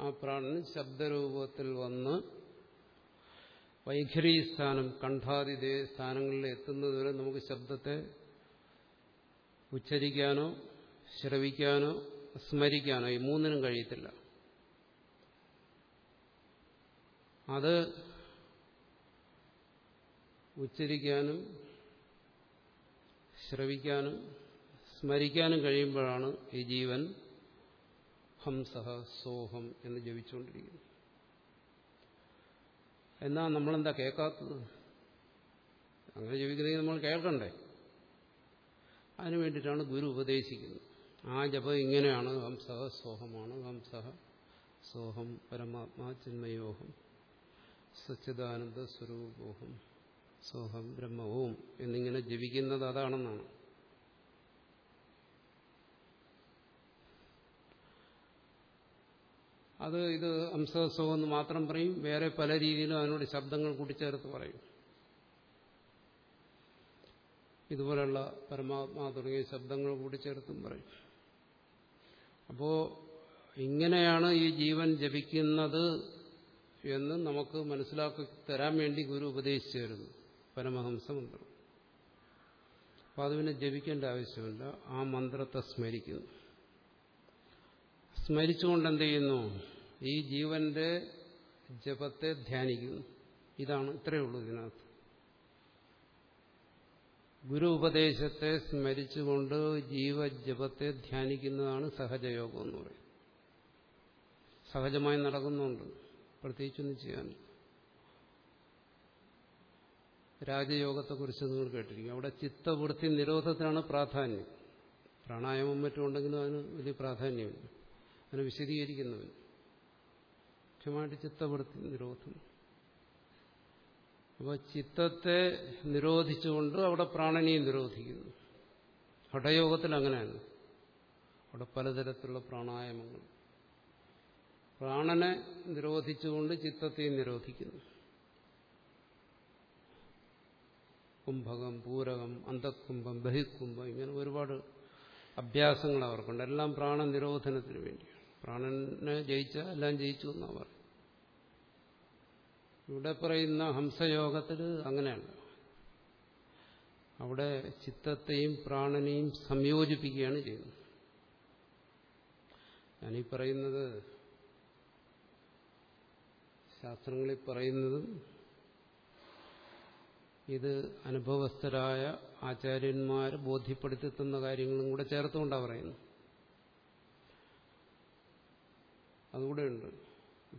Speaker 1: ആ പ്രാണൻ ശബ്ദരൂപത്തിൽ വന്ന് വൈഖരി സ്ഥാനം കണ്ഠാതി സ്ഥാനങ്ങളിൽ എത്തുന്നതുവരെ നമുക്ക് ശബ്ദത്തെ ഉച്ചരിക്കാനോ ശ്രവിക്കാനോ സ്മരിക്കാനോ ഈ മൂന്നിനും കഴിയത്തില്ല. അത് ഉച്ചരിക്കാനും ശ്രവിക്കാനും സ്മരിക്കാനും കഴിയുമ്പോഴാണ് ഈ ജീവൻ ഹംസഹ സോഹം എന്ന് ജപിച്ചുകൊണ്ടിരിക്കുന്നത്. എന്നാ നമ്മളെന്താ കേൾക്കാത്തത്? അങ്ങനെ ജീവിക്കുന്നെങ്കിൽ നമ്മൾ കേൾക്കണ്ടേ? അതിനു വേണ്ടിയിട്ടാണ് ഗുരു ഉപദേശിക്കുന്നത്. ആ ജപം ഇങ്ങനെയാണ് ഹംസഹ സോഹമാണ് ഹംസഹ സോഹം പരമാത്മാ ചിന്മയോഹം സച്ചിദാനന്ദ സ്വരൂപോഹം സോഹം ബ്രഹ്മവും എന്നിങ്ങനെ ജപിക്കുന്നത് അതാണെന്നാണ്. അത് ഇത് അംസസോ എന്ന് മാത്രം പറയും വേറെ പല രീതിയിലും അതിനോട് ശബ്ദങ്ങൾ കൂട്ടിച്ചേർത്ത് പറയും. ഇതുപോലുള്ള പരമാത്മാ തുടങ്ങിയ ശബ്ദങ്ങൾ കൂടി ചേർത്തും പറയും. അപ്പോ ഇങ്ങനെയാണ് ഈ ജീവൻ ജപിക്കുന്നത് എന്ന് നമുക്ക് മനസ്സിലാക്കി തരാൻ വേണ്ടി ഗുരു ഉപദേശിച്ചു തരുന്നു. പരമഹംസ മന്ത്രം അപ്പൊ അത് ജപിക്കേണ്ട ആവശ്യമില്ല. ആ മന്ത്രത്തെ സ്മരിക്കുന്നു. സ്മരിച്ചുകൊണ്ട് എന്ത് ചെയ്യുന്നു? ഈ ജീവന്റെ ജപത്തെ ധ്യാനിക്കുന്നു. ഇതാണ് ഇത്രയേ ഉള്ളൂ ഇതിനകത്ത്. ഗുരു ഉപദേശത്തെ സ്മരിച്ചുകൊണ്ട് ജീവജപത്തെ ധ്യാനിക്കുന്നതാണ് സഹജയോഗം എന്ന് പറയും. സഹജമായി നടക്കുന്നുണ്ട്. പ്രത്യേകിച്ചൊന്നും ചെയ്യാനില്ല. രാജയോഗത്തെക്കുറിച്ച് നിങ്ങൾ കേട്ടിരിക്കും. അവിടെ ചിത്തവൃത്തി നിരോധത്തിനാണ് പ്രാധാന്യം. പ്രാണായാമം മറ്റും ഉണ്ടെങ്കിലും അതിന് വലിയ പ്രാധാന്യമില്ല. അതിനെ വിശദീകരിക്കുന്നവൻ. മുഖ്യമായിട്ട് ചിത്തവൃത്തി നിരോധം. അപ്പോൾ ചിത്തത്തെ നിരോധിച്ചുകൊണ്ട് അവിടെ പ്രാണനെയും നിരോധിക്കുന്നു. ഹഠയോഗത്തിൽ അങ്ങനെയാണ്. അവിടെ പലതരത്തിലുള്ള പ്രാണായാമങ്ങൾ. പ്രാണനെ നിരോധിച്ചുകൊണ്ട് ചിത്തത്തെയും നിരോധിക്കുന്നു. കുംഭകം പൂരകം അന്തക്കുംഭം ബഹിക്കുംഭം ഇങ്ങനെ ഒരുപാട് അഭ്യാസങ്ങൾ അവർക്കുണ്ട്. എല്ലാം പ്രാണനിരോധനത്തിന് വേണ്ടിയാണ്. പ്രാണനെ ജയിച്ചാൽ എല്ലാം ജയിച്ചു എന്നാണ് പറയും ഇവിടെ പറയുന്ന ഹംസയോഗത്തിൽ അങ്ങനെയാണ്. അവിടെ ചിത്തത്തെയും പ്രാണനെയും സംയോജിപ്പിക്കുകയാണ് ചെയ്യുന്നത്. ഞാനീ പറയുന്നത് ശാസ്ത്രങ്ങളിൽ പറയുന്നതും ഇത് അനുഭവസ്ഥരായ ആചാര്യന്മാർ ബോധ്യപ്പെടുത്തി തന്ന കാര്യങ്ങളും കൂടെ ചേർത്തുകൊണ്ടാണ് പറയുന്നത്. അതുകൂടെയുണ്ട്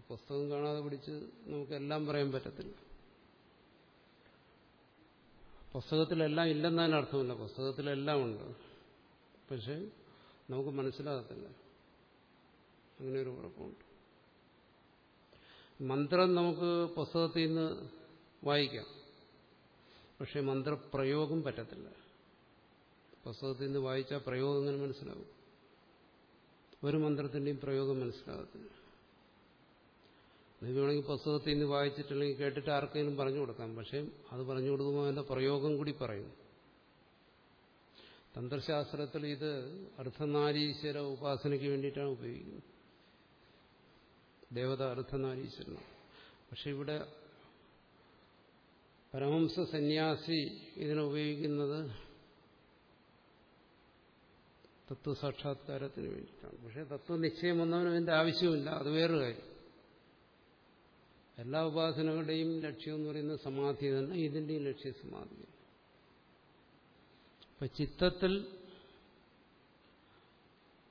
Speaker 1: പുസ്തകം കാണാതെ പിടിച്ച് നമുക്കെല്ലാം പറയാൻ പറ്റത്തില്ല. പുസ്തകത്തിലെല്ലാം ഇല്ലെന്നതിന് അർത്ഥമില്ല. പുസ്തകത്തിലെല്ലാം ഉണ്ട്. പക്ഷെ നമുക്ക് മനസ്സിലാകത്തില്ല. അങ്ങനെ ഒരു കുഴപ്പമുണ്ട് മന്ത്രം നമുക്ക് പുസ്തകത്തിൽ നിന്ന് വായിക്കാം. പക്ഷെ മന്ത്രപ്രയോഗം പറ്റത്തില്ല. പുസ്തകത്തിൽ നിന്ന് വായിച്ചാൽ പ്രയോഗം എങ്ങനെ മനസ്സിലാവും ഒരു മന്ത്രത്തിന്റെയും പ്രയോഗം മനസ്സിലാകത്തില്ല. നിങ്ങൾക്ക് വേണമെങ്കിൽ പുസ്തകത്തിൽ നിന്ന് വായിച്ചിട്ടില്ലെങ്കിൽ കേട്ടിട്ട് ആർക്കെങ്കിലും പറഞ്ഞു കൊടുക്കാം. പക്ഷേ അത് പറഞ്ഞു കൊടുക്കുമ്പോൾ പ്രയോഗം കൂടി പറയും. തന്ത്രശാസ്ത്രത്തിൽ ഇത് അർദ്ധനാരീശ്വര ഉപാസനയ്ക്ക് വേണ്ടിയിട്ടാണ് ഉപയോഗിക്കുന്നത്. ദേവത അർത്ഥനാരീശ്വരനാണ് പക്ഷെ ഇവിടെ പരമംസ സന്യാസി ഇതിനുപയോഗിക്കുന്നത് തത്വസാക്ഷാത്കാരത്തിന് വേണ്ടിയിട്ടാണ്. പക്ഷേ തത്വനിശ്ചയം വന്നവനും ഇതിന്റെ ആവശ്യമില്ല. അത് വേറൊരു കാര്യം. എല്ലാ ഉപാസനകളുടെയും ലക്ഷ്യം എന്ന് പറയുന്നത് സമാധി തന്നെ ഇതിന്റെയും ലക്ഷ്യ സമാധി. അപ്പൊ ചിത്തത്തിൽ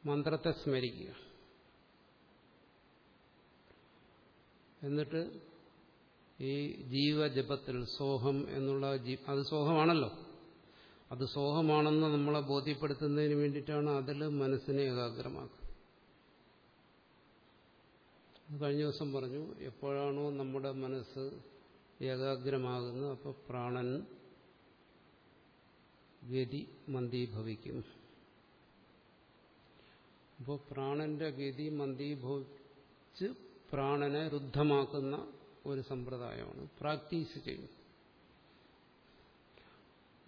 Speaker 1: മന്ത്രത്തെ സ്മരിക്കുക. എന്നിട്ട് ഈ ജീവജപത്തിൽ സോഹം എന്നുള്ള അത് സോഹമാണല്ലോ. അത് സോഹമാണെന്ന് നമ്മളെ ബോധ്യപ്പെടുത്തുന്നതിന് വേണ്ടിയിട്ടാണ് അതിൽ മനസ്സിനെ ഏകാഗ്രമാക്കുക കഴിഞ്ഞ ദിവസം പറഞ്ഞു എപ്പോഴാണോ നമ്മുടെ മനസ്സ് ഏകാഗ്രമാകുന്നത് അപ്പോൾ പ്രാണൻ ഗതി മന്ദീഭവിക്കും. അപ്പോൾ പ്രാണന്റെ ഗതി മന്ദീഭവിച്ച് പ്രാണനെ രുദ്ധമാക്കുന്ന ഒരു സമ്പ്രദായമാണ്. പ്രാക്ടീസ് ചെയ്യും.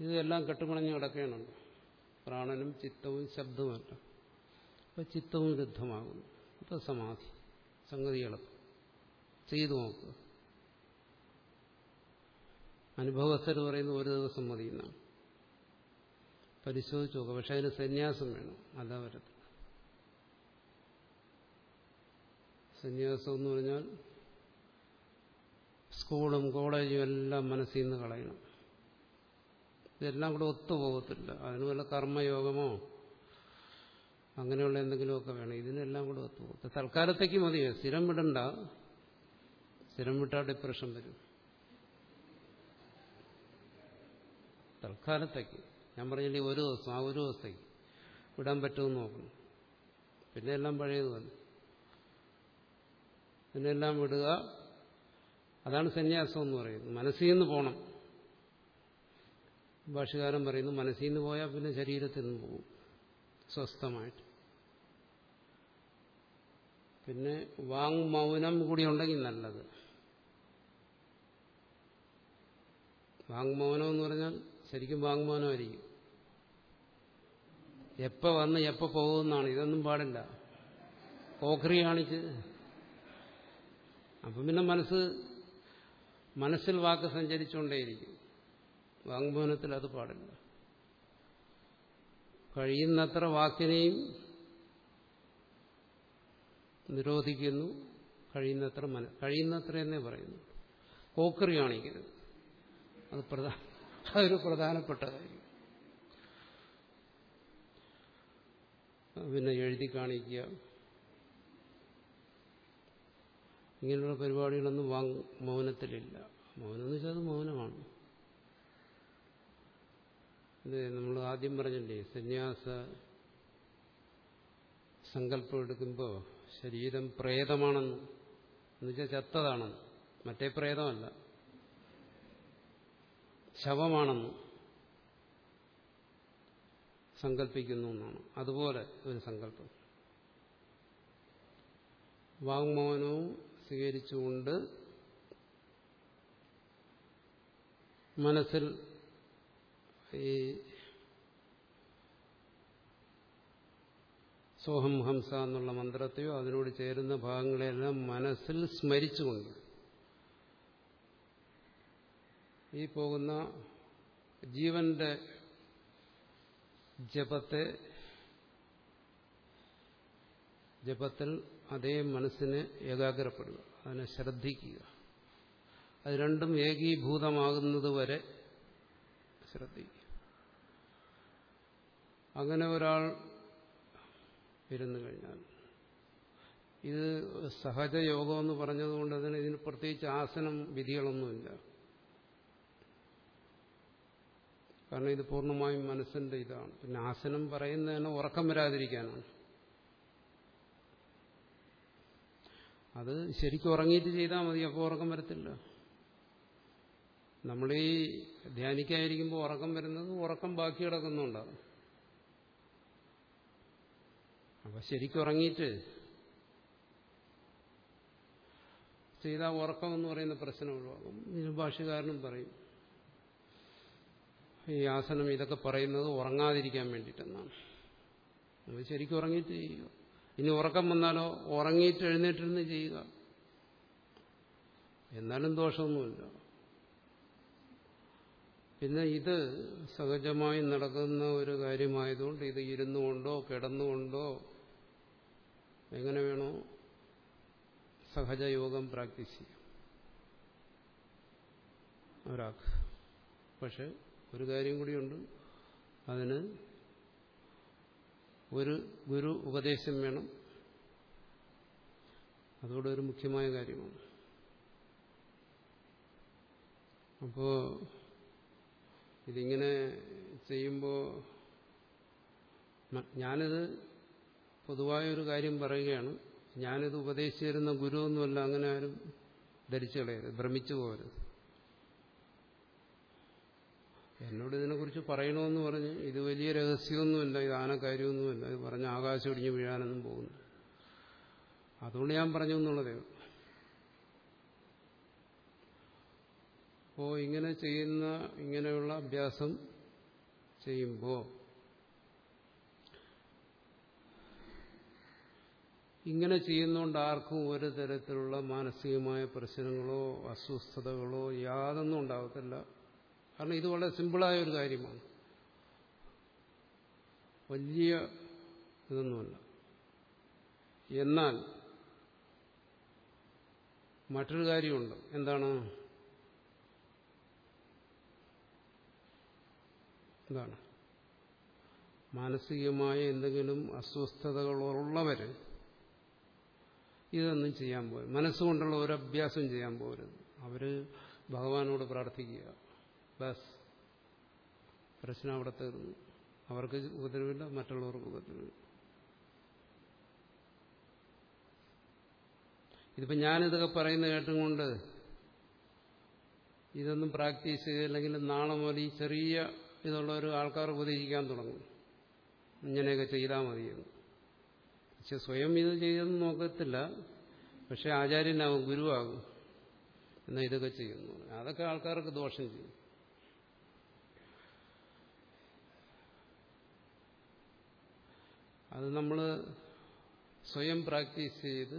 Speaker 1: ഇതെല്ലാം കെട്ടുമണഞ്ഞ് കിടക്കുകയാണല്ലോ പ്രാണനും ചിത്തവും ശബ്ദവുമല്ല. അപ്പോൾ ചിത്തവും രുദ്ധമാകുന്നു. അപ്പോൾ സമാധി. സംഗതി എളുപ്പം ചെയ്തു നോക്കുക അനുഭവസ്ഥർ പറയുന്ന ഒരു ദിവസം മതി എന്നാണ്. പരിശോധിച്ചു നോക്കുക പക്ഷെ അതിന് സന്യാസം വേണം. അതാ വരത്തില്ല സന്യാസം എന്ന് പറഞ്ഞാൽ സ്കൂളും കോളേജും എല്ലാം മനസ്സിൽ നിന്ന് കളയണം. ഇതെല്ലാം കൂടെ ഒത്തുപോകത്തില്ല. അതിന് വല്ല കർമ്മയോഗമോ അങ്ങനെയുള്ള എന്തെങ്കിലുമൊക്കെ വേണം. ഇതിനെല്ലാം കൂടെ ഒത്തു തൽക്കാലത്തേക്ക് മതിയോ സ്ഥിരം വിടണ്ട. സ്ഥിരം വിട്ടാൽ ഡിപ്രഷൻ വരും. തൽക്കാലത്തേക്ക്. ഞാൻ പറഞ്ഞില്ലേ ഒരു ദിവസം ആ ഒരു ദിവസത്തേക്ക്. വിടാൻ പറ്റുമെന്ന് നോക്കണം. പിന്നെ എല്ലാം പഴയതുപോലെ. എല്ലാം വിടുക. അതാണ് സന്യാസം എന്ന് പറയുന്നത്. മനസ്സിൽ നിന്ന് പോകണം ഭാഷകാരൻ പറയുന്നു മനസ്സിൽ നിന്ന് പോയാൽ പിന്നെ ശരീരത്തിൽ നിന്ന് പോകും. സ്വസ്ഥമായിട്ട്. പിന്നെ വാങ് മൗനം കൂടി ഉണ്ടെങ്കിൽ നല്ലത് വാങ്മൗനം എന്ന് പറഞ്ഞാൽ ശരിക്കും വാങ് വാങ്മൗനമായിരിക്കും എപ്പോൾ വന്ന് എപ്പോൾ പോകുമെന്നാണ്. ഇതൊന്നും പാടില്ല. പോഖറി കാണിച്ച്. അപ്പം പിന്നെ മനസ്സ് മനസ്സിൽ വാക്ക് സഞ്ചരിച്ചുകൊണ്ടേയിരിക്കും. വാങ്മൗനത്തിൽ അത് പാടില്ല. കഴിയുന്നത്ര വാക്കിനെയും നിരോധിക്കുന്നു. കഴിയുന്നത്ര മന കഴിയുന്നത്ര എന്നേ പറയുന്നു. കോക്കറി കാണിക്കരുത്. അത് പ്രധാന അതൊരു പ്രധാനപ്പെട്ട കാര്യം പിന്നെ എഴുതി കാണിക്കുക. ഇങ്ങനെയുള്ള പരിപാടികളൊന്നും വാങ് മൗനത്തിലില്ല. മൗനം എന്ന് വെച്ചാൽ അത് മൗനമാണ്. ഇത് നമ്മൾ ആദ്യം പറഞ്ഞില്ലേ സന്യാസ സങ്കല്പം എടുക്കുമ്പോൾ ശരീരം പ്രേതമാണെന്ന്. എന്നുവെച്ചാൽ ചത്തതാണെന്ന്. മറ്റേ പ്രേതമല്ല. ശവമാണെന്ന് സങ്കല്പിക്കുന്നു എന്നാണ്. അതുപോലെ ഒരു സങ്കല്പം. വാങ്മോനവും സ്വീകരിച്ചുകൊണ്ട് മനസ്സിൽ ഈ സോഹം ഹംസ എന്നുള്ള മന്ത്രത്തെയോ അതിനോട് ചേരുന്ന ഭാഗങ്ങളെല്ലാം മനസ്സിൽ സ്മരിച്ചുകൊണ്ട് ഈ പോകുന്ന ജീവന്റെ ജപത്തെ ജപത്തിൽ അതേ മനസ്സിനെ ഏകാഗ്രപ്പെടുക അതിനെ ശ്രദ്ധിക്കുക. അത് രണ്ടും ഏകീഭൂതമാകുന്നത് വരെ ശ്രദ്ധിക്കുക. അങ്ങനെ ഒരാൾ ഇരുന്നു കഴിഞ്ഞാൽ. ഇത് സഹജയോഗം എന്ന് പറഞ്ഞതുകൊണ്ട് തന്നെ ഇതിന് പ്രത്യേകിച്ച് ആസനം വിധികളൊന്നുമില്ല. കാരണം ഇത് പൂർണമായും മനസ്സിന്റെ ഇതാണ്. പിന്നെ ആസനം പറയുന്നതിന് ഉറക്കം വരാതിരിക്കാനാണ്. അത് ശരിക്കും ഉറങ്ങിയിട്ട് ചെയ്താൽ മതി അപ്പോൾ ഉറക്കം വരത്തില്ല. നമ്മളീ ധ്യാനിക്കാതിരിക്കുമ്പോൾ ഉറക്കം വരുന്നത് ഉറക്കം ബാക്കി കിടക്കുന്നുണ്ടാകും അപ്പൊ ശരിക്കും ഉറങ്ങിയിട്ട് ചെയ്താൽ ഉറക്കം എന്ന് പറയുന്ന പ്രശ്നം ഒഴിവാകും ഇത് ഭാഷകാരനും പറയും. ഈ ആസനം ഇതൊക്കെ പറയുന്നത് ഉറങ്ങാതിരിക്കാൻ വേണ്ടിയിട്ടെന്നാണ്. അത് ശരിക്കും ഉറങ്ങിയിട്ട് ചെയ്യുക. ഇനി ഉറക്കം വന്നാലോ ഉറങ്ങിയിട്ട് എഴുന്നേറ്റിരുന്ന് ചെയ്യുക. എന്നാലും ദോഷമൊന്നുമില്ല. പിന്നെ ഇത് സഹജമായി നടക്കുന്ന ഒരു കാര്യമായതുകൊണ്ട് ഇത് ഇരുന്നുകൊണ്ടോ കിടന്നുകൊണ്ടോ എങ്ങനെ വേണോ സഹജയോഗം പ്രാക്ടീസ് ചെയ്യാം. ഒരാൾക്ക്. പക്ഷെ ഒരു കാര്യം കൂടിയുണ്ട്. അതിന് ഒരു ഗുരു ഉപദേശം വേണം. അതോടെ ഒരു മുഖ്യമായ കാര്യമാണ്. അപ്പോ ഇതിങ്ങനെ ചെയ്യുമ്പോൾ ഞാനിത് പൊതുവായൊരു കാര്യം പറയുകയാണ് ഞാനിത് ഉപദേശിച്ചു തരുന്ന ഗുരുവൊന്നുമല്ല അങ്ങനെ ആരും ധരിച്ചു കളയരുത് ഭ്രമിച്ചു പോകരുത്. എന്നോട് ഇതിനെക്കുറിച്ച് പറയണമെന്ന് പറഞ്ഞ് ഇത് വലിയ രഹസ്യമൊന്നുമില്ല ഇത് ആന കാര്യമൊന്നുമില്ല ഇത് പറഞ്ഞ് ആകാശം ഇടിഞ്ഞു വീഴാനൊന്നും പോകുന്നു. അതുകൊണ്ട് ഞാൻ പറഞ്ഞു എന്നുള്ളതേ അപ്പോ ഇങ്ങനെ ചെയ്യുന്ന ഇങ്ങനെയുള്ള അഭ്യാസം ചെയ്യുമ്പോൾ ഇങ്ങനെ ചെയ്യുന്നതുകൊണ്ട് ആർക്കും ഒരു തരത്തിലുള്ള മാനസികമായ പ്രശ്നങ്ങളോ അസ്വസ്ഥതകളോ യാതൊന്നും ഉണ്ടാകത്തില്ല കാരണം ഇത് വളരെ സിമ്പിളായ ഒരു കാര്യമാണ്. വലിയ ഇതൊന്നുമല്ല. എന്നാൽ മറ്റൊരു കാര്യമുണ്ട്. എന്താണ്? എന്താണ്? മാനസികമായ എന്തെങ്കിലും അസ്വസ്ഥതകളുള്ളവര് ഇതൊന്നും ചെയ്യാൻ പോകരുത് മനസ്സുകൊണ്ടുള്ള ഒരു അഭ്യാസം ചെയ്യാൻ പോകരുത് അവർ ഭഗവാനോട് പ്രാർത്ഥിക്കുക. ബസ്. പ്രശ്നം അവിടെ തീർന്നു. അവർക്ക് ഉപദ്രവമില്ല മറ്റുള്ളവർക്ക് ഉപദ്രവമില്ല ഇതിപ്പോൾ ഞാനിതൊക്കെ പറയുന്ന കേട്ടുകൊണ്ട് ഇതൊന്നും പ്രാക്ടീസ് ചെയ്തില്ലെങ്കിൽ നാളെ മുതൽ ഈ ചെറിയ ഇതുള്ള ഒരു ആൾക്കാർ ഉപദേശിക്കാൻ തുടങ്ങും. ഇങ്ങനെയൊക്കെ ചെയ്താൽ മതിയെന്ന്. പക്ഷെ സ്വയം ഇത് ചെയ്തെന്ന് നോക്കത്തില്ല. പക്ഷെ ആചാര്യനാകും ഗുരുവാകും. എന്നാൽ ഇതൊക്കെ ചെയ്യുന്നു. അതൊക്കെ ആൾക്കാർക്ക് ദോഷം ചെയ്യും. അത് നമ്മൾ സ്വയം പ്രാക്ടീസ് ചെയ്ത്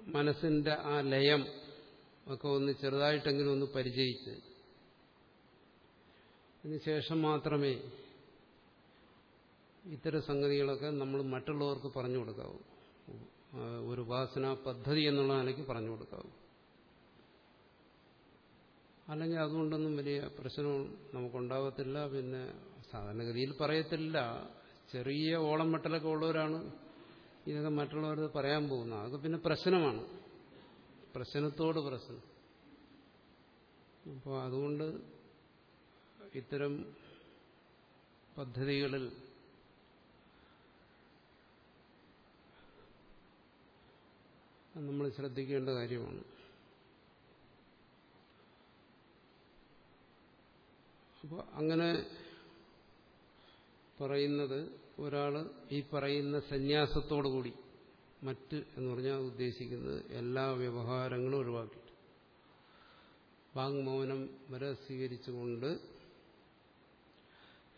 Speaker 1: മനസ്സിന്റെ ആ ലയം ഒക്കെ ഒന്ന് ചെറുതായിട്ടെങ്കിലും ഒന്ന് പരിചയിച്ച് അതിനുശേഷം മാത്രമേ ഇത്തരം സംഗതികളൊക്കെ നമ്മൾ മറ്റുള്ളവർക്ക് പറഞ്ഞു കൊടുക്കാവും. ഒരു ഉപാസന പദ്ധതി എന്നുള്ള നിലയ്ക്ക് പറഞ്ഞു കൊടുക്കാവും. അല്ലെങ്കിൽ അതുകൊണ്ടൊന്നും വലിയ പ്രശ്നവും നമുക്കുണ്ടാകത്തില്ല പിന്നെ സാധാരണഗതിയിൽ പറയത്തില്ല. ചെറിയ ഓളം വെട്ടലൊക്കെ ഉള്ളവരാണ് ഇതൊക്കെ മറ്റുള്ളവർ പറയാൻ പോകുന്നത്. അതൊക്കെ പിന്നെ പ്രശ്നമാണ്. പ്രശ്നത്തോട് പ്രശ്നം. അപ്പോൾ അതുകൊണ്ട് ഇത്തരം പദ്ധതികളിൽ നമ്മൾ ശ്രദ്ധിക്കേണ്ട കാര്യമാണ്. അപ്പോൾ അങ്ങനെ പറയുന്നത് ഒരാൾ ഈ പറയുന്ന സന്യാസത്തോടു കൂടി മറ്റ് എന്ന് പറഞ്ഞാൽ ഉദ്ദേശിക്കുന്നത് എല്ലാ വ്യവഹാരങ്ങളും ഒഴിവാക്കിയിട്ട്. വാങ്മൗനം വരെ സ്വീകരിച്ചുകൊണ്ട്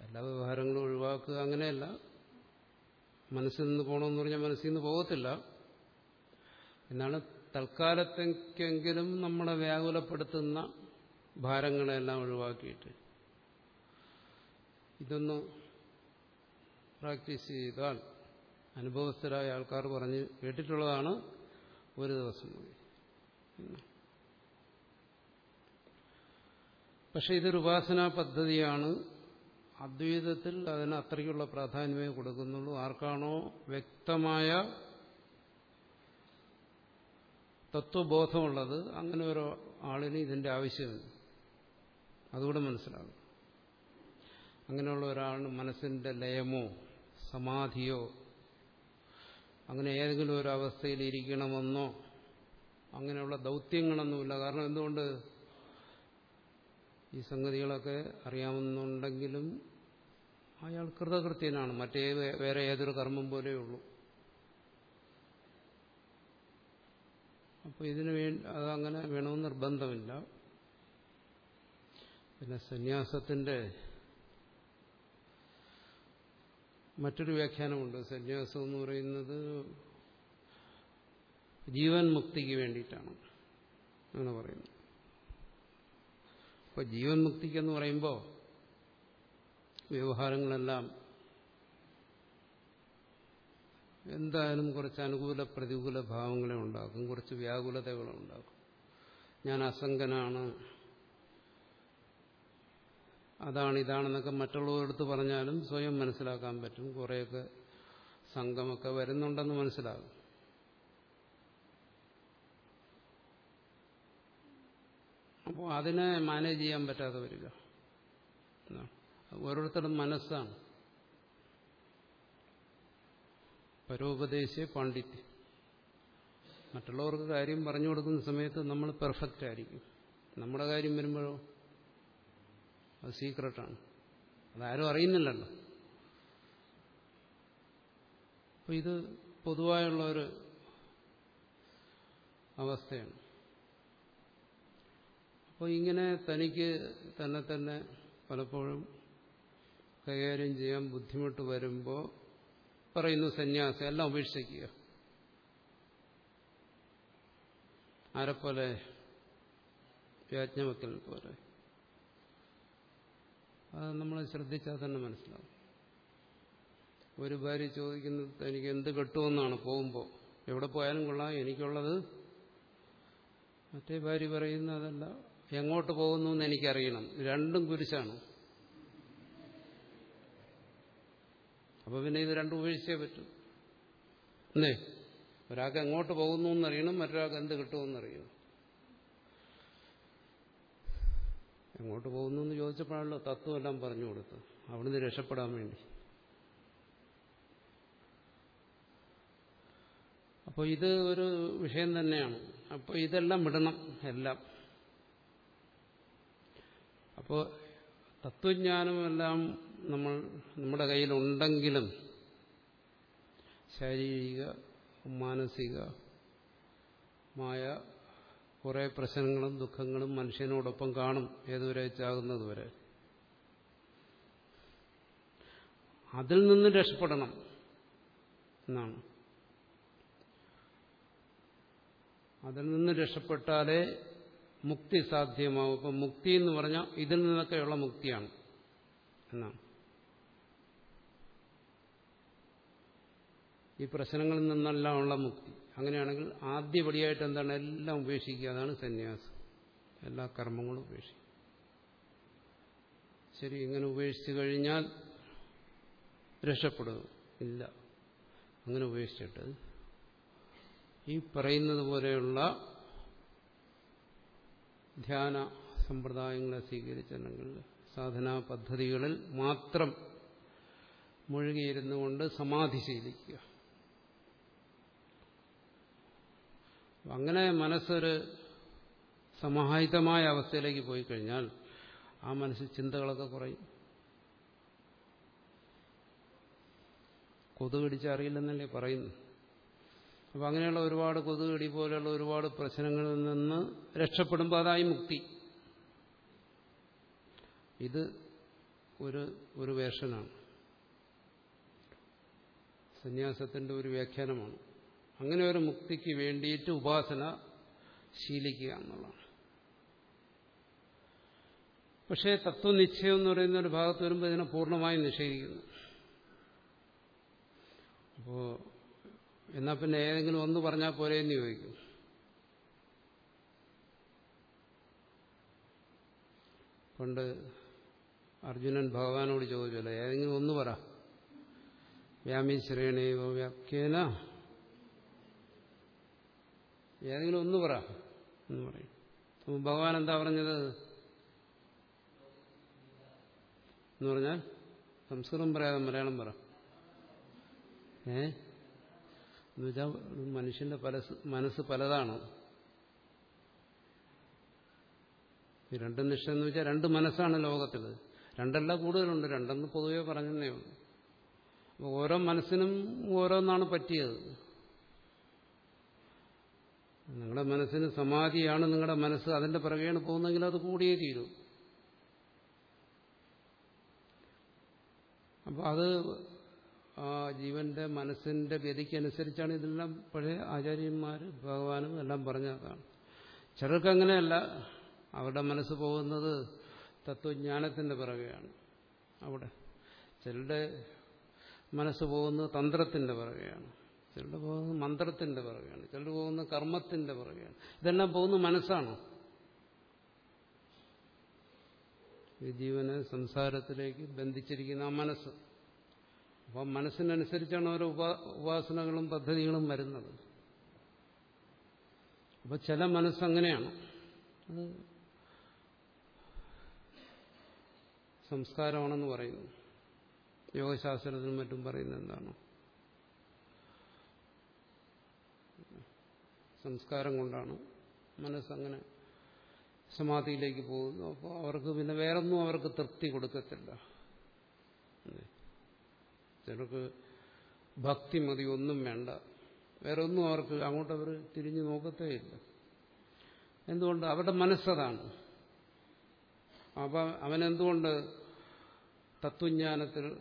Speaker 1: എല്ലാ വ്യവഹാരങ്ങളും ഒഴിവാക്കുക അങ്ങനെയല്ല. മനസ്സിൽ നിന്ന് പോകണമെന്ന് പറഞ്ഞാൽ മനസ്സിൽ നിന്ന് പോകത്തില്ല. എന്നാണ് തൽക്കാലത്തേക്കെങ്കിലും നമ്മളെ വ്യാകുലപ്പെടുത്തുന്ന ഭാരങ്ങളെല്ലാം ഒഴിവാക്കിയിട്ട്. ഇതൊന്ന് പ്രാക്ടീസ് ചെയ്താൽ അനുഭവസ്ഥരായ ആൾക്കാർ പറഞ്ഞ് കേട്ടിട്ടുള്ളതാണ് ഒരു ദിവസം മതി പക്ഷെ ഇതൊരു ഉപാസനാ പദ്ധതിയാണ്. അദ്വൈതത്തിൽ അതിന് അത്രയ്ക്കുള്ള പ്രാധാന്യമേ കൊടുക്കുന്നുള്ളൂ. ആർക്കാണോ വ്യക്തമായ തത്വബോധമുള്ളത് അങ്ങനെ ഒരു ആളിന് ഇതിന്റെ ആവശ്യമില്ല. അതുകൂടെ മനസ്സിലാകും. അങ്ങനെയുള്ള ഒരാളിന് മനസ്സിന്റെ ലയമോ സമാധിയോ അങ്ങനെ ഏതെങ്കിലും ഒരു അവസ്ഥയിൽ ഇരിക്കണമെന്നോ അങ്ങനെയുള്ള ദൗത്യങ്ങളൊന്നുമില്ല. കാരണം എന്തുകൊണ്ട്? ഈ സംഗതികളൊക്കെ അറിയാമെന്നുണ്ടെങ്കിലും അയാൾ കൃതകൃത്യനാണ്. മറ്റേ വേറെ ഏതൊരു കർമ്മം പോലെയുള്ളൂ അപ്പോൾ ഇതിന് വേ അതങ്ങനെ വേണമെന്ന് നിർബന്ധമില്ല. പിന്നെ സന്യാസത്തിന്റെ മറ്റൊരു വ്യാഖ്യാനമുണ്ട്. സന്യാസം എന്ന് പറയുന്നത് ജീവൻ മുക്തിക്ക് വേണ്ടിയിട്ടാണ് എന്ന് പറയുന്നു. അപ്പോൾ ജീവൻ മുക്തിക്കെന്ന് പറയുമ്പോൾ വ്യവഹാരങ്ങളെല്ലാം എന്തായാലും കുറച്ച് അനുകൂല പ്രതികൂല ഭാവങ്ങളെ ഉണ്ടാക്കും കുറച്ച് വ്യാകുലതകളെ ഉണ്ടാക്കും. ഞാൻ അസംഗനാണ്. അതാണ് ഇതാണെന്നൊക്കെ മറ്റുള്ളവരെടുത്ത് പറഞ്ഞാലും സ്വയം മനസ്സിലാക്കാൻ പറ്റും. കുറേയൊക്കെ സംഘമൊക്കെ വരുന്നുണ്ടെന്ന് മനസ്സിലാകും. അപ്പോൾ അതിനെ മാനേജ് ചെയ്യാൻ പറ്റാതെ വരിക. ഓരോരുത്തരുടെ മനസ്സാണ്. പരോപദേശ പാണ്ഡിത്യം. മറ്റുള്ളവർക്ക് കാര്യം പറഞ്ഞു കൊടുക്കുന്ന സമയത്ത് നമ്മൾ പെർഫെക്റ്റ് ആയിരിക്കും. നമ്മുടെ കാര്യം വരുമ്പോഴോ? അത് സീക്രട്ടാണ് അതാരും അറിയുന്നില്ലല്ലോ. അപ്പോൾ ഇത് പൊതുവായുള്ള ഒരു അവസ്ഥയാണ്. അപ്പോൾ ഇങ്ങനെ തനിക്ക് തന്നെ തന്നെ പലപ്പോഴും കൈകാര്യം ചെയ്യാൻ ബുദ്ധിമുട്ട് വരുമ്പോൾ പറയുന്നു സന്യാസി എല്ലാം ഉപേക്ഷിക്കുക ആരെപ്പോലെ യാജ്ഞവക്കൽ പോലെ. അത് നമ്മൾ ശ്രദ്ധിച്ചാൽ തന്നെ മനസ്സിലാവും. ഒരു ഭാര്യ ചോദിക്കുന്നത് എനിക്ക് എന്ത് കിട്ടുമെന്നാണ് പോകുമ്പോൾ? എവിടെ പോയാലും കൊള്ളാം എനിക്കുള്ളത്. മറ്റേ ഭാര്യ പറയുന്നതല്ല എങ്ങോട്ട് പോകുന്നു എന്ന് എനിക്കറിയണം. രണ്ടും കുരിശാണ്. അപ്പൊ പിന്നെ ഇത് രണ്ടും ഉപേക്ഷിച്ചേ പറ്റും. അല്ലേ? ഒരാൾക്ക് എങ്ങോട്ട് പോകുന്നു എന്നറിയണം മറ്റൊരാൾക്ക് എന്ത് കിട്ടുമെന്നറിയണം. എങ്ങോട്ട് പോകുന്നു എന്ന് ചോദിച്ചപ്പോഴാണല്ലോ തത്വമെല്ലാം പറഞ്ഞു കൊടുത്തു അവിടുന്ന് രക്ഷപ്പെടാൻ വേണ്ടി. അപ്പോൾ ഇത് ഒരു വിഷയം തന്നെയാണ്. അപ്പോൾ ഇതെല്ലാം വിടണം എല്ലാം. അപ്പോൾ തത്വജ്ഞാനമെല്ലാം നമ്മൾ നമ്മുടെ കയ്യിലുണ്ടെങ്കിലും ശാരീരിക മാനസികമായ കുറേ പ്രശ്നങ്ങളും ദുഃഖങ്ങളും മനുഷ്യനോടൊപ്പം കാണും ഏതുവരെ ചാകുന്നതുവരെ അതിൽ നിന്ന് രക്ഷപ്പെടണം എന്നാണ്. അതിൽ നിന്ന് രക്ഷപ്പെട്ടാലേ മുക്തി സാധ്യമാവും. അപ്പം മുക്തി എന്ന് പറഞ്ഞാൽ ഇതിൽ നിന്നൊക്കെയുള്ള മുക്തിയാണ് എന്നാണ്. ഈ പ്രശ്നങ്ങളിൽ നിന്നെല്ലാം ഉള്ള മുക്തി. അങ്ങനെയാണെങ്കിൽ ആദ്യപടിയായിട്ട് എന്താണ്? എല്ലാം ഉപേക്ഷിക്കുക. അതാണ് സന്യാസം. എല്ലാ കർമ്മങ്ങളും ഉപേക്ഷിക്കുക. ശരി ഇങ്ങനെ ഉപേക്ഷിച്ചു കഴിഞ്ഞാൽ രക്ഷപ്പെടും ഇല്ല. അങ്ങനെ ഉപേക്ഷിച്ചിട്ട് ഈ പറയുന്നത് പോലെയുള്ള ധ്യാന സമ്പ്രദായങ്ങളെ സ്വീകരിച്ചിട്ടുണ്ടെങ്കിൽ സാധനാ പദ്ധതികളിൽ മാത്രം മുഴുകിയിരുന്നു കൊണ്ട് സമാധി ശീലിക്കുക. അങ്ങനെ മനസ്സൊരു സമാഹിതമായ അവസ്ഥയിലേക്ക് പോയി കഴിഞ്ഞാൽ ആ മനസ്സിൽ ചിന്തകളൊക്കെ കുറയും. കൊതുകടിച്ച് അറിയില്ലെന്നല്ലേ പറയുന്നു. അപ്പം അങ്ങനെയുള്ള ഒരുപാട് കൊതുകടി പോലെയുള്ള ഒരുപാട് പ്രശ്നങ്ങളിൽ നിന്ന് രക്ഷപ്പെടുമ്പോൾ അതായി മുക്തി. ഇത് ഒരു ഒരു വേഷനാണ്. സന്യാസത്തിന്റെ ഒരു വ്യാഖ്യാനമാണ്. അങ്ങനെ ഒരു മുക്തിക്ക് വേണ്ടിയിട്ട് ഉപാസന ശീലിക്കുക എന്നുള്ളതാണ്. പക്ഷേ തത്വനിശ്ചയം എന്ന് പറയുന്ന ഒരു ഭാഗത്ത് വരുമ്പോൾ ഇതിനെ പൂർണമായും നിഷേധിക്കുന്നു. അപ്പോൾ എന്നാൽ പിന്നെ ഏതെങ്കിലും ഒന്ന് പറഞ്ഞാൽ പോരെ എന്ന് ചോദിക്കും. പണ്ട് അർജുനൻ ഭഗവാനോട് ചോദിച്ചല്ലോ ഏതെങ്കിലും ഒന്ന് പറ. വ്യാമീശ്രേണേവ വ്യാഖ്യേന ഏതെങ്കിലും ഒന്ന് പറ എന്ന് പറയും. ഭഗവാൻ എന്താ പറഞ്ഞത്? എന്ന് പറഞ്ഞാൽ സംസ്കൃതം പറയാതെ മലയാളം പറ. ഏ? മനുഷ്യന്റെ പല മനസ്സ് പലതാണ്? രണ്ട് നിഷ്ഠ എന്ന് വെച്ചാൽ രണ്ട് മനസ്സാണ് ലോകത്തിൽ രണ്ടല്ല കൂടുതലുണ്ട്. രണ്ടെന്ന് പൊതുവെ പറഞ്ഞതേ ഉള്ളൂ. ഓരോ മനസ്സിനും ഓരോന്നാണ് പറ്റിയത്. നിങ്ങളുടെ മനസ്സിന് സമാധിയാണ് നിങ്ങളുടെ മനസ്സ്. അതിന്റെ പിറകെയാണ് പോകുന്നതെങ്കിൽ അത് കൂടിയേ തീരൂ. അപ്പോൾ അത് ആ ജീവന്റെ മനസ്സിന്റെ ഗതിക്കനുസരിച്ചാണ് ഇതെല്ലാം പഴയ ആചാര്യന്മാർ ഭഗവാനും എല്ലാം പറഞ്ഞതാണ്. ചിലർക്ക് അങ്ങനെയല്ല. അവരുടെ മനസ്സ് പോകുന്നത് തത്വജ്ഞാനത്തിന്റെ പിറകെയാണ്. അവിടെ ചിലരുടെ മനസ്സ് പോകുന്നത് തന്ത്രത്തിന്റെ പിറകെയാണ്. ചിലരുടെ പോകുന്നത് മന്ത്രത്തിന്റെ പിറകെയാണ് ചിലർ പോകുന്നത് കർമ്മത്തിന്റെ പിറകെയാണ്. ഇതെല്ലാം പോകുന്ന മനസ്സാണ്? ഈ ജീവനെ സംസാരത്തിലേക്ക് ബന്ധിച്ചിരിക്കുന്ന ആ മനസ്സ്. അപ്പം മനസ്സിനനുസരിച്ചാണ് ഓരോ ഉപാ ഉപാസനകളും പദ്ധതികളും വരുന്നത്. അപ്പൊ ചില മനസ്സങ്ങനെയാണ് അത് സംസ്കാരമാണെന്ന് പറയുന്നു. യോഗശാസ്ത്രത്തിനും മറ്റും പറയുന്നത് എന്താണ്? സംസ്കാരം കൊണ്ടാണ് മനസ്സങ്ങനെ സമാധിയിലേക്ക് പോകുന്നു അപ്പോൾ അവർക്ക് പിന്നെ വേറൊന്നും അവർക്ക് തൃപ്തി കൊടുക്കത്തില്ല. ചിലർക്ക് ഭക്തി മതി ഒന്നും വേണ്ട. വേറെ ഒന്നും അവർക്ക് അങ്ങോട്ട് അവർ തിരിഞ്ഞു നോക്കത്തേയില്ല. എന്തുകൊണ്ട്? അവരുടെ മനസ്സതാണ്. അപ്പം അവനെന്തുകൊണ്ട് തത്വജ്ഞാനത്തിൽ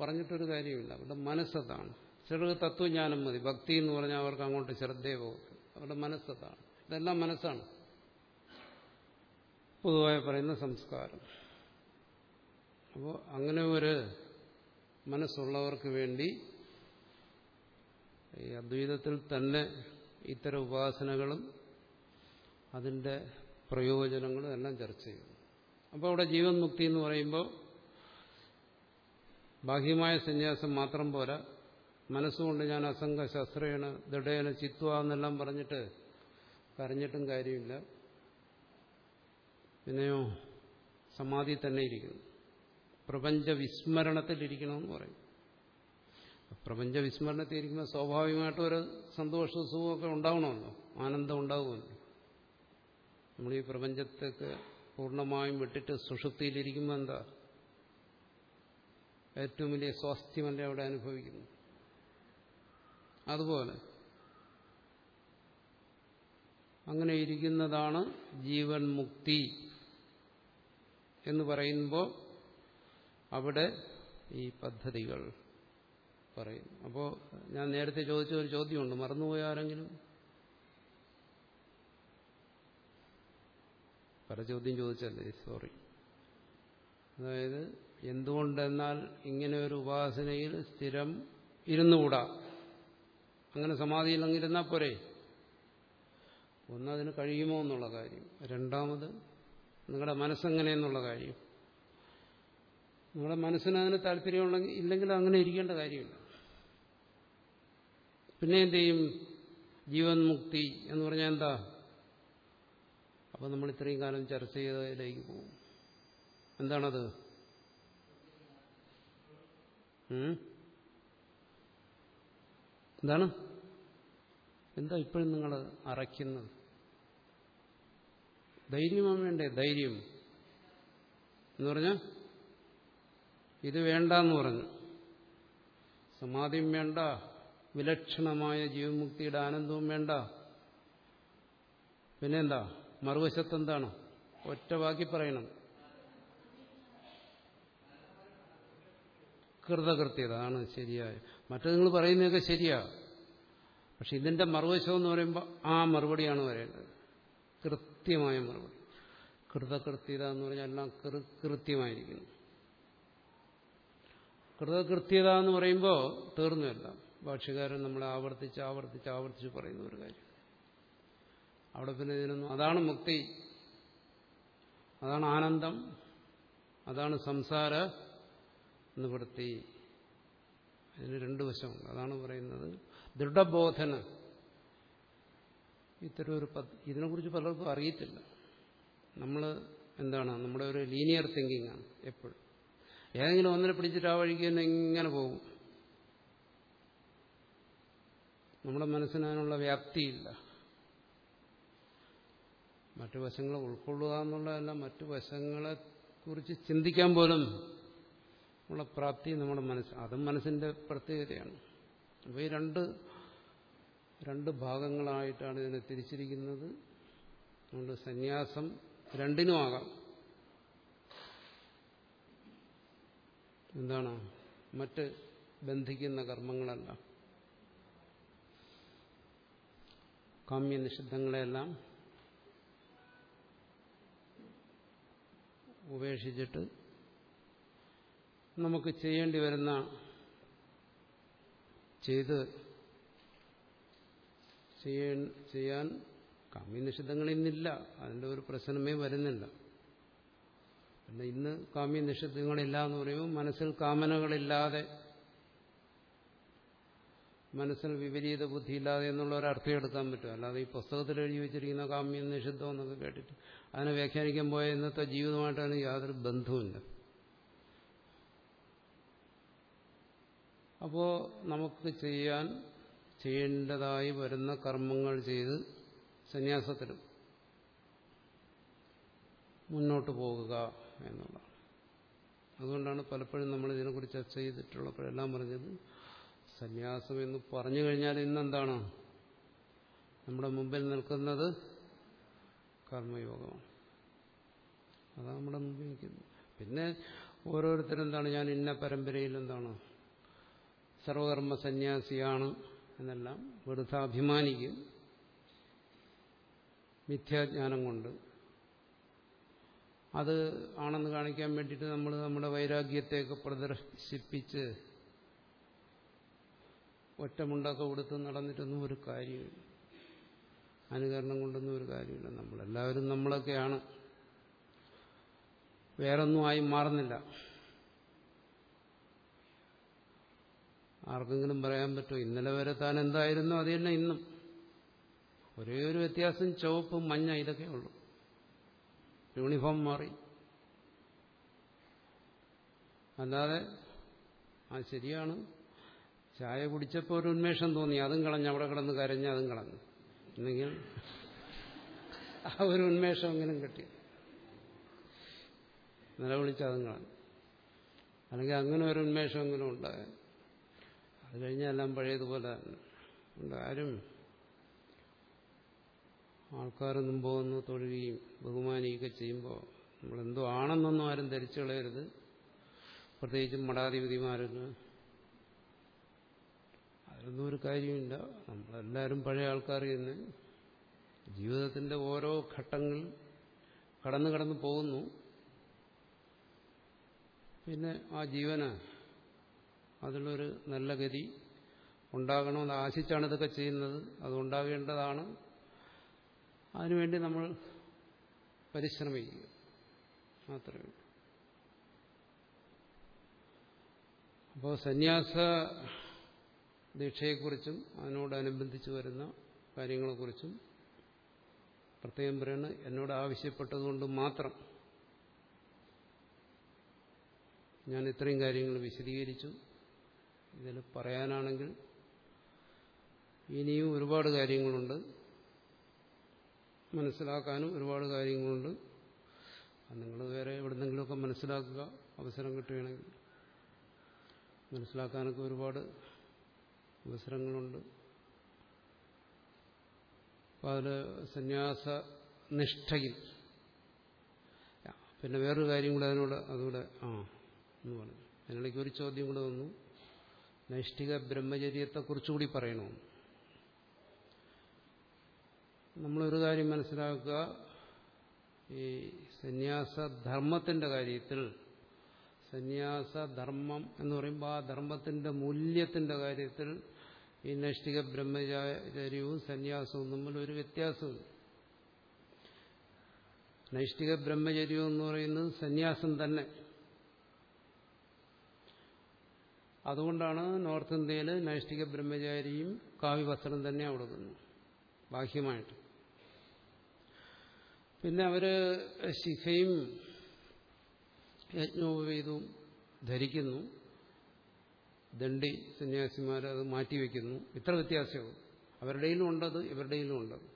Speaker 1: പറഞ്ഞിട്ടൊരു കാര്യമില്ല. അവരുടെ മനസ്സതാണ്. ചിലർക്ക് തത്വജ്ഞാനം മതി. ഭക്തി എന്ന് പറഞ്ഞാൽ അവർക്ക് അങ്ങോട്ട് ശ്രദ്ധയെ പോകും. അവരുടെ മനസ്സതാണ്. ഇതെല്ലാം മനസ്സാണ്. പൊതുവായി പറയുന്ന സംസ്കാരം. അപ്പോൾ അങ്ങനെ ഒരു മനസ്സുള്ളവർക്ക് വേണ്ടി ഈ അദ്വൈതത്തിൽ തന്നെ ഇത്തരം ഉപാസനകളും അതിന്റെ പ്രയോജനങ്ങളും എല്ലാം ചർച്ച ചെയ്യുന്നു. അപ്പോൾ അവിടെ ജീവൻ മുക്തി എന്ന് പറയുമ്പോൾ ബാഹ്യമായ സന്യാസം മാത്രം പോരാ. മനസ്സുകൊണ്ട് ഞാൻ അസംഘ ശസ്ത്രേണ ദൃഢേന ചിത്വ എന്നെല്ലാം പറഞ്ഞിട്ട് കരഞ്ഞിട്ടും കാര്യമില്ല. പിന്നെയോ സമാധി തന്നെ ഇരിക്കുന്നു. പ്രപഞ്ച വിസ്മരണത്തിലിരിക്കണമെന്ന് പറയും. പ്രപഞ്ച വിസ്മരണത്തിൽ ഇരിക്കുമ്പോൾ സ്വാഭാവികമായിട്ടും ഒരു സന്തോഷവും സുഖമൊക്കെ ഉണ്ടാവണമല്ലോ. ആനന്ദം ഉണ്ടാവുമല്ലോ. നമ്മൾ ഈ പ്രപഞ്ചത്തൊക്കെ പൂർണമായും വിട്ടിട്ട് സുഷുപ്തിയിലിരിക്കുമ്പോൾ എന്താ? ഏറ്റവും വലിയ സ്വാസ്ഥ്യമല്ലേ അവിടെ അനുഭവിക്കുന്നു അതുപോലെ. അങ്ങനെ ഇരിക്കുന്നതാണ് ജീവൻ മുക്തി എന്ന് പറയുമ്പോൾ അവിടെ ഈ പദ്ധതികൾ പറയും. അപ്പോൾ ഞാൻ നേരത്തെ ചോദിച്ച ഒരു ചോദ്യമുണ്ട്. മറന്നുപോയ ആരെങ്കിലും? പല ചോദ്യം ചോദിച്ചല്ലേ? സോറി. അതായത് എന്തുകൊണ്ടെന്നാൽ ഇങ്ങനെ ഒരു ഉപാസനയിൽ സ്ഥിരം ഇരുന്നുകൂടാ? അങ്ങനെ സമാധിയിൽ അങ്ങിരുന്നാൽ പോരെ? ഒന്നതിന് കഴിയുമോ എന്നുള്ള കാര്യം. രണ്ടാമത് നിങ്ങളുടെ മനസ്സെങ്ങനെയെന്നുള്ള കാര്യം. നിങ്ങളുടെ മനസ്സിന് അതിന് താല്പര്യമുണ്ടെങ്കിൽ ഇല്ലെങ്കിൽ അങ്ങനെ ഇരിക്കേണ്ട കാര്യമില്ല. പിന്നെ എന്ത് ചെയ്യും? ജീവൻ മുക്തി എന്ന് പറഞ്ഞാൽ എന്താ? അപ്പം നമ്മൾ ഇത്രയും കാലം ചർച്ച ചെയ്തതിലേക്ക് പോകും. എന്താണത്? എന്താണ്? എന്താ ഇപ്പോഴും നിങ്ങൾ അറയ്ക്കുന്നത്? ധൈര്യമാണ് വേണ്ടേ? ധൈര്യം. എന്ന് പറഞ്ഞ ഇത് വേണ്ടെന്ന് പറഞ്ഞു. സമാധിയും വേണ്ട വിലക്ഷണമായ ജീവമുക്തിയുടെ ആനന്ദവും വേണ്ട. പിന്നെന്താ? മറുവശത്ത് എന്താണ്? ഒറ്റ വാക്കി പറയണം. കൃതകൃത്യത. ആണ് ശരിയായ മറ്റു നിങ്ങൾ പറയുന്നതൊക്കെ ശരിയാ. പക്ഷെ ഇതിന്റെ മറുവശം എന്ന് പറയുമ്പോൾ ആ മറുപടിയാണ് പറയേണ്ടത് കൃത്യമായ മറുപടി. കൃതകൃത്യത എന്ന് പറഞ്ഞാൽ എല്ലാം കൃത്യമായിരിക്കുന്നു. കൃതകൃത്യത എന്ന് പറയുമ്പോൾ തീർന്നുമല്ല ഭാഷകാരൻ നമ്മളെ ആവർത്തിച്ച് ആവർത്തിച്ച് ആവർത്തിച്ച് പറയുന്ന ഒരു കാര്യം. അവിടെ പിന്നെ ഇതിനൊന്നും അതാണ് മുക്തി. അതാണ് ആനന്ദം. അതാണ് സംസാര നിവൃത്തി. അതിന് രണ്ട് വശമുണ്ട്. അതാണ് പറയുന്നത് ദൃഢബോധന. ഇത്തരം ഒരു പദ് ഇതിനെക്കുറിച്ച് പലർക്കും അറിയത്തില്ല. നമ്മൾ എന്താണ്? നമ്മുടെ ഒരു ലീനിയർ തിങ്കിങ് ആണ് എപ്പോഴും. ഏതെങ്കിലും ഒന്നിനെ പിടിച്ചിട്ട് ആ വഴിക്ക് തന്നെ ഇങ്ങനെ പോകും. നമ്മുടെ മനസ്സിന് അതിനുള്ള വ്യാപ്തിയില്ല. മറ്റു വശങ്ങളെ ഉൾക്കൊള്ളുക എന്നുള്ളതല്ല മറ്റു വശങ്ങളെ കുറിച്ച് ചിന്തിക്കാൻ പോലും ഉള്ള പ്രാപ്തി നമ്മുടെ മനസ്സ് അതും മനസ്സിന്റെ പ്രത്യേകതയാണ്. അപ്പോൾ ഈ രണ്ട് രണ്ട് ഭാഗങ്ങളായിട്ടാണ് ഇതിനെ തിരിച്ചിരിക്കുന്നത്. അതുകൊണ്ട് സന്യാസം രണ്ടിനും ആകാം. എന്താണ്? മറ്റ് ബന്ധിക്കുന്ന കർമ്മങ്ങളല്ല. കാമ്യനിഷിദ്ധങ്ങളെല്ലാം ഉപേക്ഷിച്ചിട്ട് നമുക്ക് ചെയ്യേണ്ടി വരുന്ന ചെയ്ത് ചെയ്യാൻ കാമ്യനിഷിദ്ധങ്ങൾ ഇന്നില്ല അതിന്റെ ഒരു പ്രശ്നമേ വരുന്നില്ല. പിന്നെ ഇന്ന് കാമ്യനിഷിദ്ധങ്ങളില്ല എന്ന് പറയുമ്പോൾ മനസ്സിൽ കാമനകളില്ലാതെ മനസ്സിൽ വിപരീത ബുദ്ധിയില്ലാതെ എന്നുള്ള ഒരു അർത്ഥം എടുക്കാൻ പറ്റും. അല്ലാതെ ഈ പുസ്തകത്തിൽ എഴുതി വെച്ചിരിക്കുന്ന കാമ്യം നിഷിദ്ധം എന്നൊക്കെ കേട്ടിട്ട് അതിനെ വ്യാഖ്യാനിക്കാൻ പോയ ഇന്നത്തെ ജീവിതമായിട്ടാണ് യാതൊരു ബന്ധവുമില്ല. അപ്പോൾ നമുക്ക് ചെയ്യാൻ ചെയ്യേണ്ടതായി വരുന്ന കർമ്മങ്ങൾ ചെയ്ത് സന്യാസത്തിലും മുന്നോട്ട് പോകുക എന്നുള്ളതാണ്. അതുകൊണ്ടാണ് പലപ്പോഴും നമ്മൾ ഇതിനെക്കുറിച്ച് ചർച്ച ചെയ്തിട്ടുള്ളപ്പോഴെല്ലാം പറഞ്ഞത് സന്യാസം എന്ന് പറഞ്ഞു കഴിഞ്ഞാൽ ഇന്നെന്താണ്? നമ്മുടെ മുമ്പിൽ നിൽക്കുന്നത് കർമ്മയോഗമാണ്. അതാണ് നമ്മുടെ മുമ്പിൽ നിൽക്കുന്നത്. പിന്നെ ഓരോരുത്തരും എന്താണ് ഞാൻ ഇന്ന പരമ്പരയിൽ എന്താണ്? സർവകർമ്മ സന്യാസിയാണ് എന്നെല്ലാം വെറുതെ അഭിമാനിക്കും മിഥ്യാജ്ഞാനം കൊണ്ട്. അത് ആണെന്ന് കാണിക്കാൻ വേണ്ടിയിട്ട് നമ്മൾ നമ്മുടെ വൈരാഗ്യത്തെയൊക്കെ പ്രദർശിപ്പിച്ച് ഒറ്റമുണ്ടൊക്കെ കൊടുത്ത് നടന്നിട്ടൊന്നും ഒരു കാര്യമില്ല. അനുകരണം കൊണ്ടൊന്നും ഒരു കാര്യമില്ല. നമ്മളെല്ലാവരും നമ്മളൊക്കെയാണ്. വേറൊന്നും ആയി മാറുന്നില്ല. ആർക്കെങ്കിലും പറയാൻ പറ്റുമോ? ഇന്നലെ വരെ താൻ എന്തായിരുന്നു? അത് തന്നെ ഇന്നും. ഒരേ ഒരു വ്യത്യാസം ചുവപ്പ് മഞ്ഞ ഇതൊക്കെ ഉള്ളൂ. യൂണിഫോം മാറി. അല്ലാതെ ആ ശരിയാണ്. ചായ കുടിച്ചപ്പോൾ ഒരു ഉന്മേഷം തോന്നി. അതും കളഞ്ഞ് അവിടെ കിടന്ന് കരഞ്ഞ് അതും കളഞ്ഞു. എന്നെങ്കിൽ ആ ഒരു ഉന്മേഷം എങ്ങനെയും കിട്ടി. നിലവിളിച്ച് അതും കളഞ്ഞു. അല്ലെങ്കിൽ അങ്ങനെ ഒരു ഉന്മേഷം എങ്കിലും ഉണ്ടായ അത് കഴിഞ്ഞെല്ലാം പഴയതുപോലെ ഉണ്ട്. ആരും ആൾക്കാർ മുമ്പോന്ന് തൊഴുകയും ബഹുമാനിക്കുകയൊക്കെ ചെയ്യുമ്പോൾ നമ്മളെന്തോ ആണെന്നൊന്നും ആരും ധരിച്ചു കളയരുത്. പ്രത്യേകിച്ചും മഠാധിപതിമാരൊന്നും അതിലൊന്നും ഒരു കാര്യമില്ല. നമ്മളെല്ലാവരും പഴയ ആൾക്കാർ തന്നെ. ജീവിതത്തിന്റെ ഓരോ ഘട്ടങ്ങൾ കടന്നു കടന്നു പോകുന്നു. പിന്നെ ആ ജീവന് അതിലൊരു നല്ല ഗതി ഉണ്ടാകണമെന്ന് ആശിച്ചാണ് ഇതൊക്കെ ചെയ്യുന്നത്. അതുണ്ടാകേണ്ടതാണ് അതിനുവേണ്ടി നമ്മൾ പരിശ്രമിക്കുക. മാത്രമേ അപ്പോൾ സന്യാസ ദീക്ഷയെക്കുറിച്ചും അതിനോടനുബന്ധിച്ച് വരുന്ന കാര്യങ്ങളെക്കുറിച്ചും പ്രത്യേകം പറയുന്നത് എന്നോട് ആവശ്യപ്പെട്ടതുകൊണ്ട് മാത്രം ഞാൻ ഇത്രയും കാര്യങ്ങൾ വിശദീകരിച്ചു. ഇതിൽ പറയാനാണെങ്കിൽ ഇനിയും ഒരുപാട് കാര്യങ്ങളുണ്ട്. മനസ്സിലാക്കാനും ഒരുപാട് കാര്യങ്ങളുണ്ട്. നിങ്ങൾ വേറെ എവിടെന്നെങ്കിലുമൊക്കെ മനസ്സിലാക്കുക അവസരം കിട്ടുകയാണെങ്കിൽ. മനസ്സിലാക്കാനൊക്കെ ഒരുപാട് അവസരങ്ങളുണ്ട്. അപ്പം അതിൽ സന്യാസ നിഷ്ഠയിൽ പിന്നെ വേറൊരു കാര്യം കൂടെ അതിനോട് അതുകൂടെ ആ എന്ന് പറഞ്ഞു. അതിനിടയ്ക്ക് ഒരു ചോദ്യം കൂടെ വന്നു. നൈഷ്ഠിക ബ്രഹ്മചര്യത്തെക്കുറിച്ചുകൂടി പറയണു? നമ്മളൊരു കാര്യം മനസ്സിലാക്കുക. ഈ സന്യാസധർമ്മത്തിന്റെ കാര്യത്തിൽ സന്യാസധർമ്മം എന്ന് പറയുമ്പോൾ ആ ധർമ്മത്തിന്റെ മൂല്യത്തിന്റെ കാര്യത്തിൽ ഈ നൈഷ്ഠിക ബ്രഹ്മചര്യവും സന്യാസവും തമ്മിൽ ഒരു വ്യത്യാസമുണ്ട്. നൈഷ്ഠിക ബ്രഹ്മചര്യം എന്ന് പറയുന്നത് സന്യാസം തന്നെ. അതുകൊണ്ടാണ് നോർത്ത് ഇന്ത്യയിൽ നൈഷ്ഠിക ബ്രഹ്മചാരിയും കാവ്യവസ്ത്രം തന്നെ കൊടുക്കുന്നത് ബാഹ്യമായിട്ട്. പിന്നെ അവർ ശിഖയും യജ്ഞോപവേദവും ധരിക്കുന്നു. ദണ്ഡി സന്യാസിമാർ അത് മാറ്റിവെക്കുന്നു. ഇത്ര വ്യത്യാസവും അവരുടെയിലും ഉണ്ടത് ഇവരുടെയിലും ഉണ്ടത്.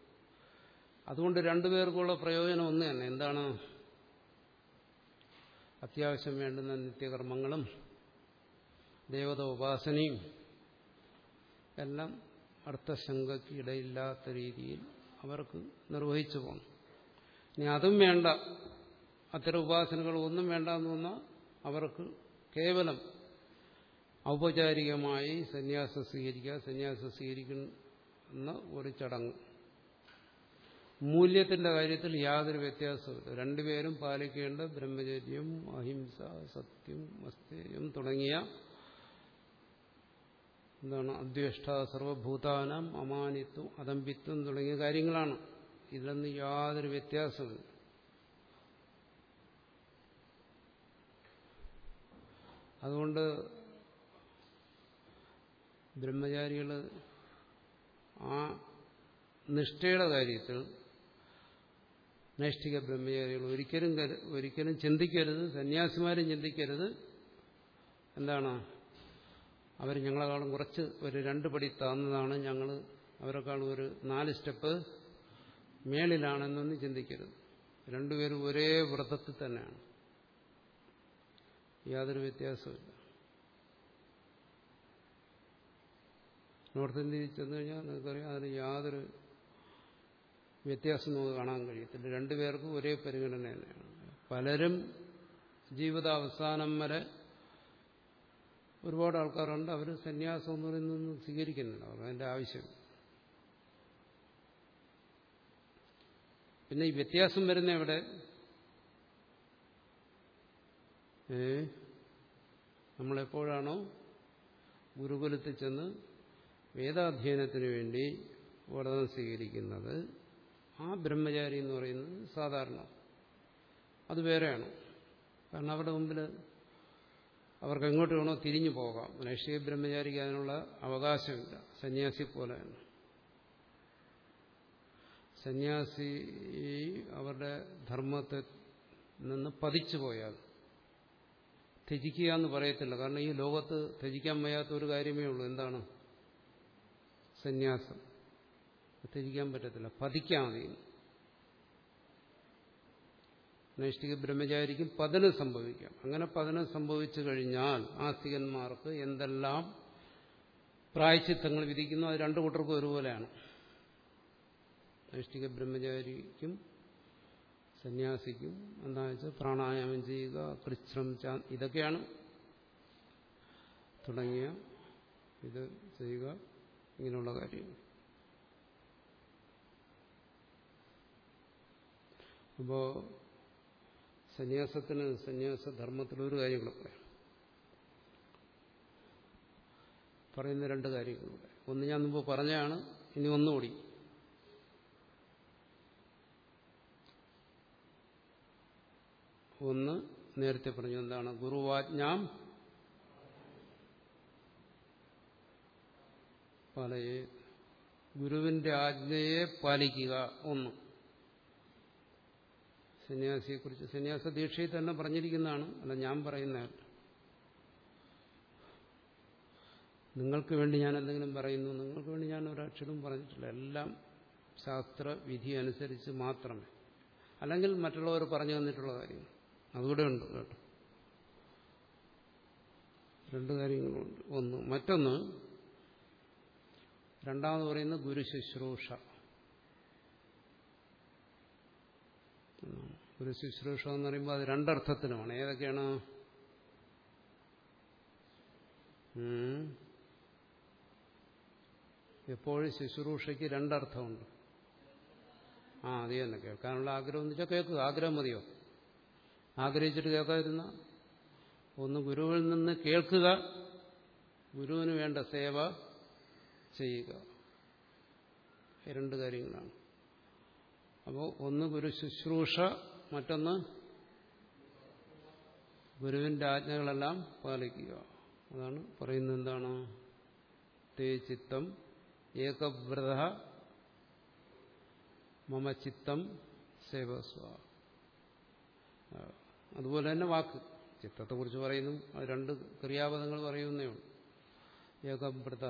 Speaker 1: അതുകൊണ്ട് രണ്ടുപേർക്കുള്ള പ്രയോജനം ഒന്ന് തന്നെ എന്താണ്? അത്യാവശ്യം വേണ്ടുന്ന നിത്യകർമ്മങ്ങളും ദേവത ഉപാസനയും എല്ലാം അർത്ഥശങ്കയ്ക്ക് ഇടയില്ലാത്ത രീതിയിൽ അവർക്ക് നിർവഹിച്ചു പോകണം ഇനി അതും വേണ്ട. അത്തരം ഉപാസനകൾ ഒന്നും വേണ്ട എന്ന് വന്നാൽ അവർക്ക് കേവലം ഔപചാരികമായി സന്യാസം സ്വീകരിക്കുക സന്യാസം സ്വീകരിക്കുന്ന ഒരു ചടങ്ങ്. മൂല്യത്തിന്റെ കാര്യത്തിൽ യാതൊരു വ്യത്യാസമില്ല രണ്ടുപേരും പാലിക്കേണ്ട ബ്രഹ്മചര്യം അഹിംസ സത്യം അസ്ഥേയം തുടങ്ങിയ എന്താണ് അധ്യക്ഷ സർവഭൂതാനം അമാനിത്വം അതമ്പിത്വം തുടങ്ങിയ കാര്യങ്ങളാണ്. ഇതിലൊന്ന് യാതൊരു വ്യത്യാസമില്ല അതുകൊണ്ട് ബ്രഹ്മചാരികൾ ആ നിഷ്ഠയുടെ കാര്യത്തിൽ നൈഷ്ഠിക ബ്രഹ്മചാരികൾ ഒരിക്കലും ഒരിക്കലും ചിന്തിക്കരുത് സന്യാസിമാരും ചിന്തിക്കരുത്. എന്താണ്? അവർ ഞങ്ങളെക്കാളും കുറച്ച് ഒരു രണ്ട് പടി താന്നതാണ് ഞങ്ങൾ അവരെക്കാളും ഒരു നാല് സ്റ്റെപ്പ് മേളിലാണെന്നൊന്നും ചിന്തിക്കരുത്. രണ്ടുപേരും ഒരേ വ്രതത്തിൽ തന്നെയാണ്. യാതൊരു വ്യത്യാസമില്ല നോർത്ത് ഇന്ത്യയിൽ ചെന്ന് കഴിഞ്ഞാൽ നിങ്ങൾക്കറിയാം അതിന് യാതൊരു വ്യത്യാസം നമുക്ക് കാണാൻ കഴിയത്തില്ല. രണ്ടുപേർക്കും ഒരേ പരിഗണന തന്നെയാണ്. പലരും ജീവിതാവസാനം വരെ ഒരുപാട് ആൾക്കാരുണ്ട്. അവർ സന്യാസം എന്ന് പറയുന്ന സ്വീകരിക്കുന്നുണ്ട് അവർക്ക് അതിന്റെ ആവശ്യം. പിന്നെ ഈ വ്യത്യാസം വരുന്ന എവിടെ? ഏ? നമ്മളെപ്പോഴാണോ ഗുരുകുലത്തിൽ ചെന്ന് വേദാധ്യയനത്തിന് വേണ്ടി വ്രതം സ്വീകരിക്കുന്നത്? ആ ബ്രഹ്മചാരി എന്ന് പറയുന്നത് സാധാരണ. അത് വേറെയാണ്. കാരണം അവരുടെ മുമ്പിൽ അവർക്ക് എങ്ങോട്ട് വേണോ തിരിഞ്ഞു പോകാം. നൈഷ്ഠിക ബ്രഹ്മചാരിക്ക് അതിനുള്ള അവകാശമില്ല. സന്യാസി പോലെ സന്യാസി അവരുടെ ധർമ്മത്തെ നിന്ന് പതിച്ചു പോയാൽ ത്യജിക്കുക എന്ന് പറയത്തില്ല. കാരണം ഈ ലോകത്ത് ത്യജിക്കാൻ വയ്യാത്ത ഒരു കാര്യമേ ഉള്ളൂ. എന്താണ്? സന്യാസം. ത്യജിക്കാൻ പറ്റത്തില്ല. പതിക്കാൻ മതി. നൈഷ്ഠിക ബ്രഹ്മചാരിക്കും പതനം സംഭവിക്കാം. അങ്ങനെ പതനം സംഭവിച്ചു കഴിഞ്ഞാൽ ആസ്തികന്മാർക്ക് എന്തെല്ലാം പ്രായച്ചിത്തങ്ങൾ വിധിക്കുന്നു അത് രണ്ടു കൂട്ടർക്കും ഒരുപോലെയാണ്. നൈഷ്ഠിക ബ്രഹ്മചാരിക്കും സന്യാസിക്കും എന്താ വെച്ചാൽ പ്രാണായാമം ചെയ്യുക കൃശ്രം ഇതൊക്കെയാണ് തുടങ്ങിയ ഇത് ചെയ്യുക ഇങ്ങനെയുള്ള കാര്യങ്ങൾ. അപ്പോ സന്യാസത്തിന് സന്യാസധർമ്മത്തിൽ ഒരു കാര്യം കൂടെ പറയാം. പറയുന്ന രണ്ട് കാര്യങ്ങളുണ്ട് ഒന്ന് ഞാൻ മുമ്പ് പറഞ്ഞാണ് ഇനി ഒന്നുകൂടി. ഒന്ന് നേരത്തെ പറഞ്ഞു എന്താണ്? ഗുരുവാജ്ഞാം പാലയെ ഗുരുവിന്റെ ആജ്ഞയെ പാലിക്കുക. ഒന്ന്. സന്യാസിയെക്കുറിച്ച് സന്യാസ ദീക്ഷയിൽ തന്നെ പറഞ്ഞിരിക്കുന്നതാണ് അല്ല ഞാൻ പറയുന്നതല്ല നിങ്ങൾക്ക് വേണ്ടി ഞാൻ എന്തെങ്കിലും പറയുന്നു നിങ്ങൾക്ക് വേണ്ടി ഞാൻ ഒരക്ഷരം പറഞ്ഞിട്ടില്ല. എല്ലാം ശാസ്ത്ര വിധി അനുസരിച്ച് മാത്രമേ. അല്ലെങ്കിൽ മറ്റുള്ളവർ പറഞ്ഞു തന്നിട്ടുള്ള കാര്യങ്ങൾ അതുകൂടെ ഉണ്ട് കേട്ടോ. രണ്ട് കാര്യങ്ങളുണ്ട്. ഒന്ന് മറ്റൊന്ന് രണ്ടാമത് പറയുന്നത് ഗുരു ഗുരു ശുശ്രൂഷ എന്ന് പറയുമ്പോൾ അത് രണ്ടർത്ഥത്തിനുമാണ്. ഏതൊക്കെയാണ്. എപ്പോഴും ശുശ്രൂഷയ്ക്ക് രണ്ടർത്ഥമുണ്ട്. ആ അത് തന്നെ കേൾക്കാനുള്ള ആഗ്രഹം എന്ന് വെച്ചാൽ കേൾക്കുക. ആഗ്രഹം മതിയോ? ആഗ്രഹിച്ചിട്ട് കേൾക്കാതിരുന്ന? ഒന്ന് ഗുരുവിൽ നിന്ന് കേൾക്കുക. ഗുരുവിന് വേണ്ട സേവ ചെയ്യുക. രണ്ട് കാര്യങ്ങളാണ്. അപ്പോൾ ഒന്ന് ഗുരു ശുശ്രൂഷ മറ്റൊന്ന് ഗുരുവിന്റെ ആജ്ഞകളെല്ലാം പാലിക്കുക. അതാണ് പറയുന്നത് എന്താണ്? തേ ചിത്തം ഏകവ്രത മമ ചിത്തം സേവസ്വ. അതുപോലെ തന്നെ വാക്ക്. ചിത്തത്തെക്കുറിച്ച് പറയുന്നു. രണ്ട് ക്രിയാപദങ്ങൾ പറയുന്നേ ഉള്ളൂ. ഏകവ്രത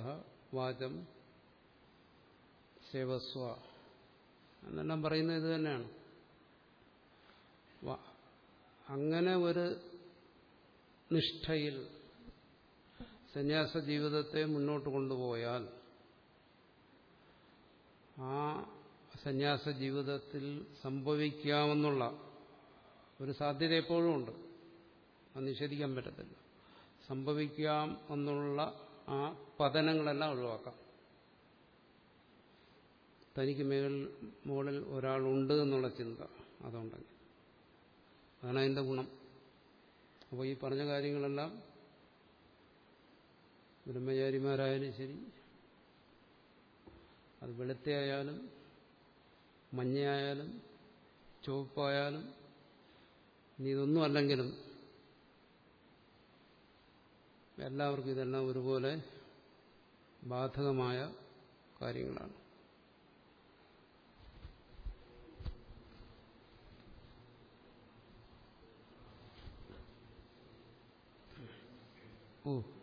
Speaker 1: വാചം സേവസ്വ. എന്നെല്ലാം പറയുന്നത് ഇത് തന്നെയാണ്. അങ്ങനെ ഒരു നിഷ്ഠയിൽ സന്യാസ ജീവിതത്തെ മുന്നോട്ട് കൊണ്ടുപോയാൽ ആ സന്യാസ ജീവിതത്തിൽ സംഭവിക്കാമെന്നുള്ള ഒരു സാധ്യത എപ്പോഴും ഉണ്ട്. അത് നിഷേധിക്കാൻ പറ്റത്തില്ല. സംഭവിക്കാം എന്നുള്ള ആ പതനങ്ങളെല്ലാം ഒഴിവാക്കാം. തനിക്ക് മേൽ മുകളിൽ ഒരാളുണ്ട് എന്നുള്ള ചിന്ത അതുണ്ടെങ്കിൽ. അതാണ് അതിന്റെ ഗുണം. അപ്പോൾ ഈ പറഞ്ഞ കാര്യങ്ങളെല്ലാം ബ്രഹ്മചാരിമാരായാലും ശരി അത് വെളുത്തയായാലും മഞ്ഞയായാലും ചുവപ്പായാലും ഇനി ഇതൊന്നും അല്ലെങ്കിലും എല്ലാവർക്കും ഇതെല്ലാം ഒരുപോലെ ബാധകമായ കാര്യങ്ങളാണ്. ഓ ശരി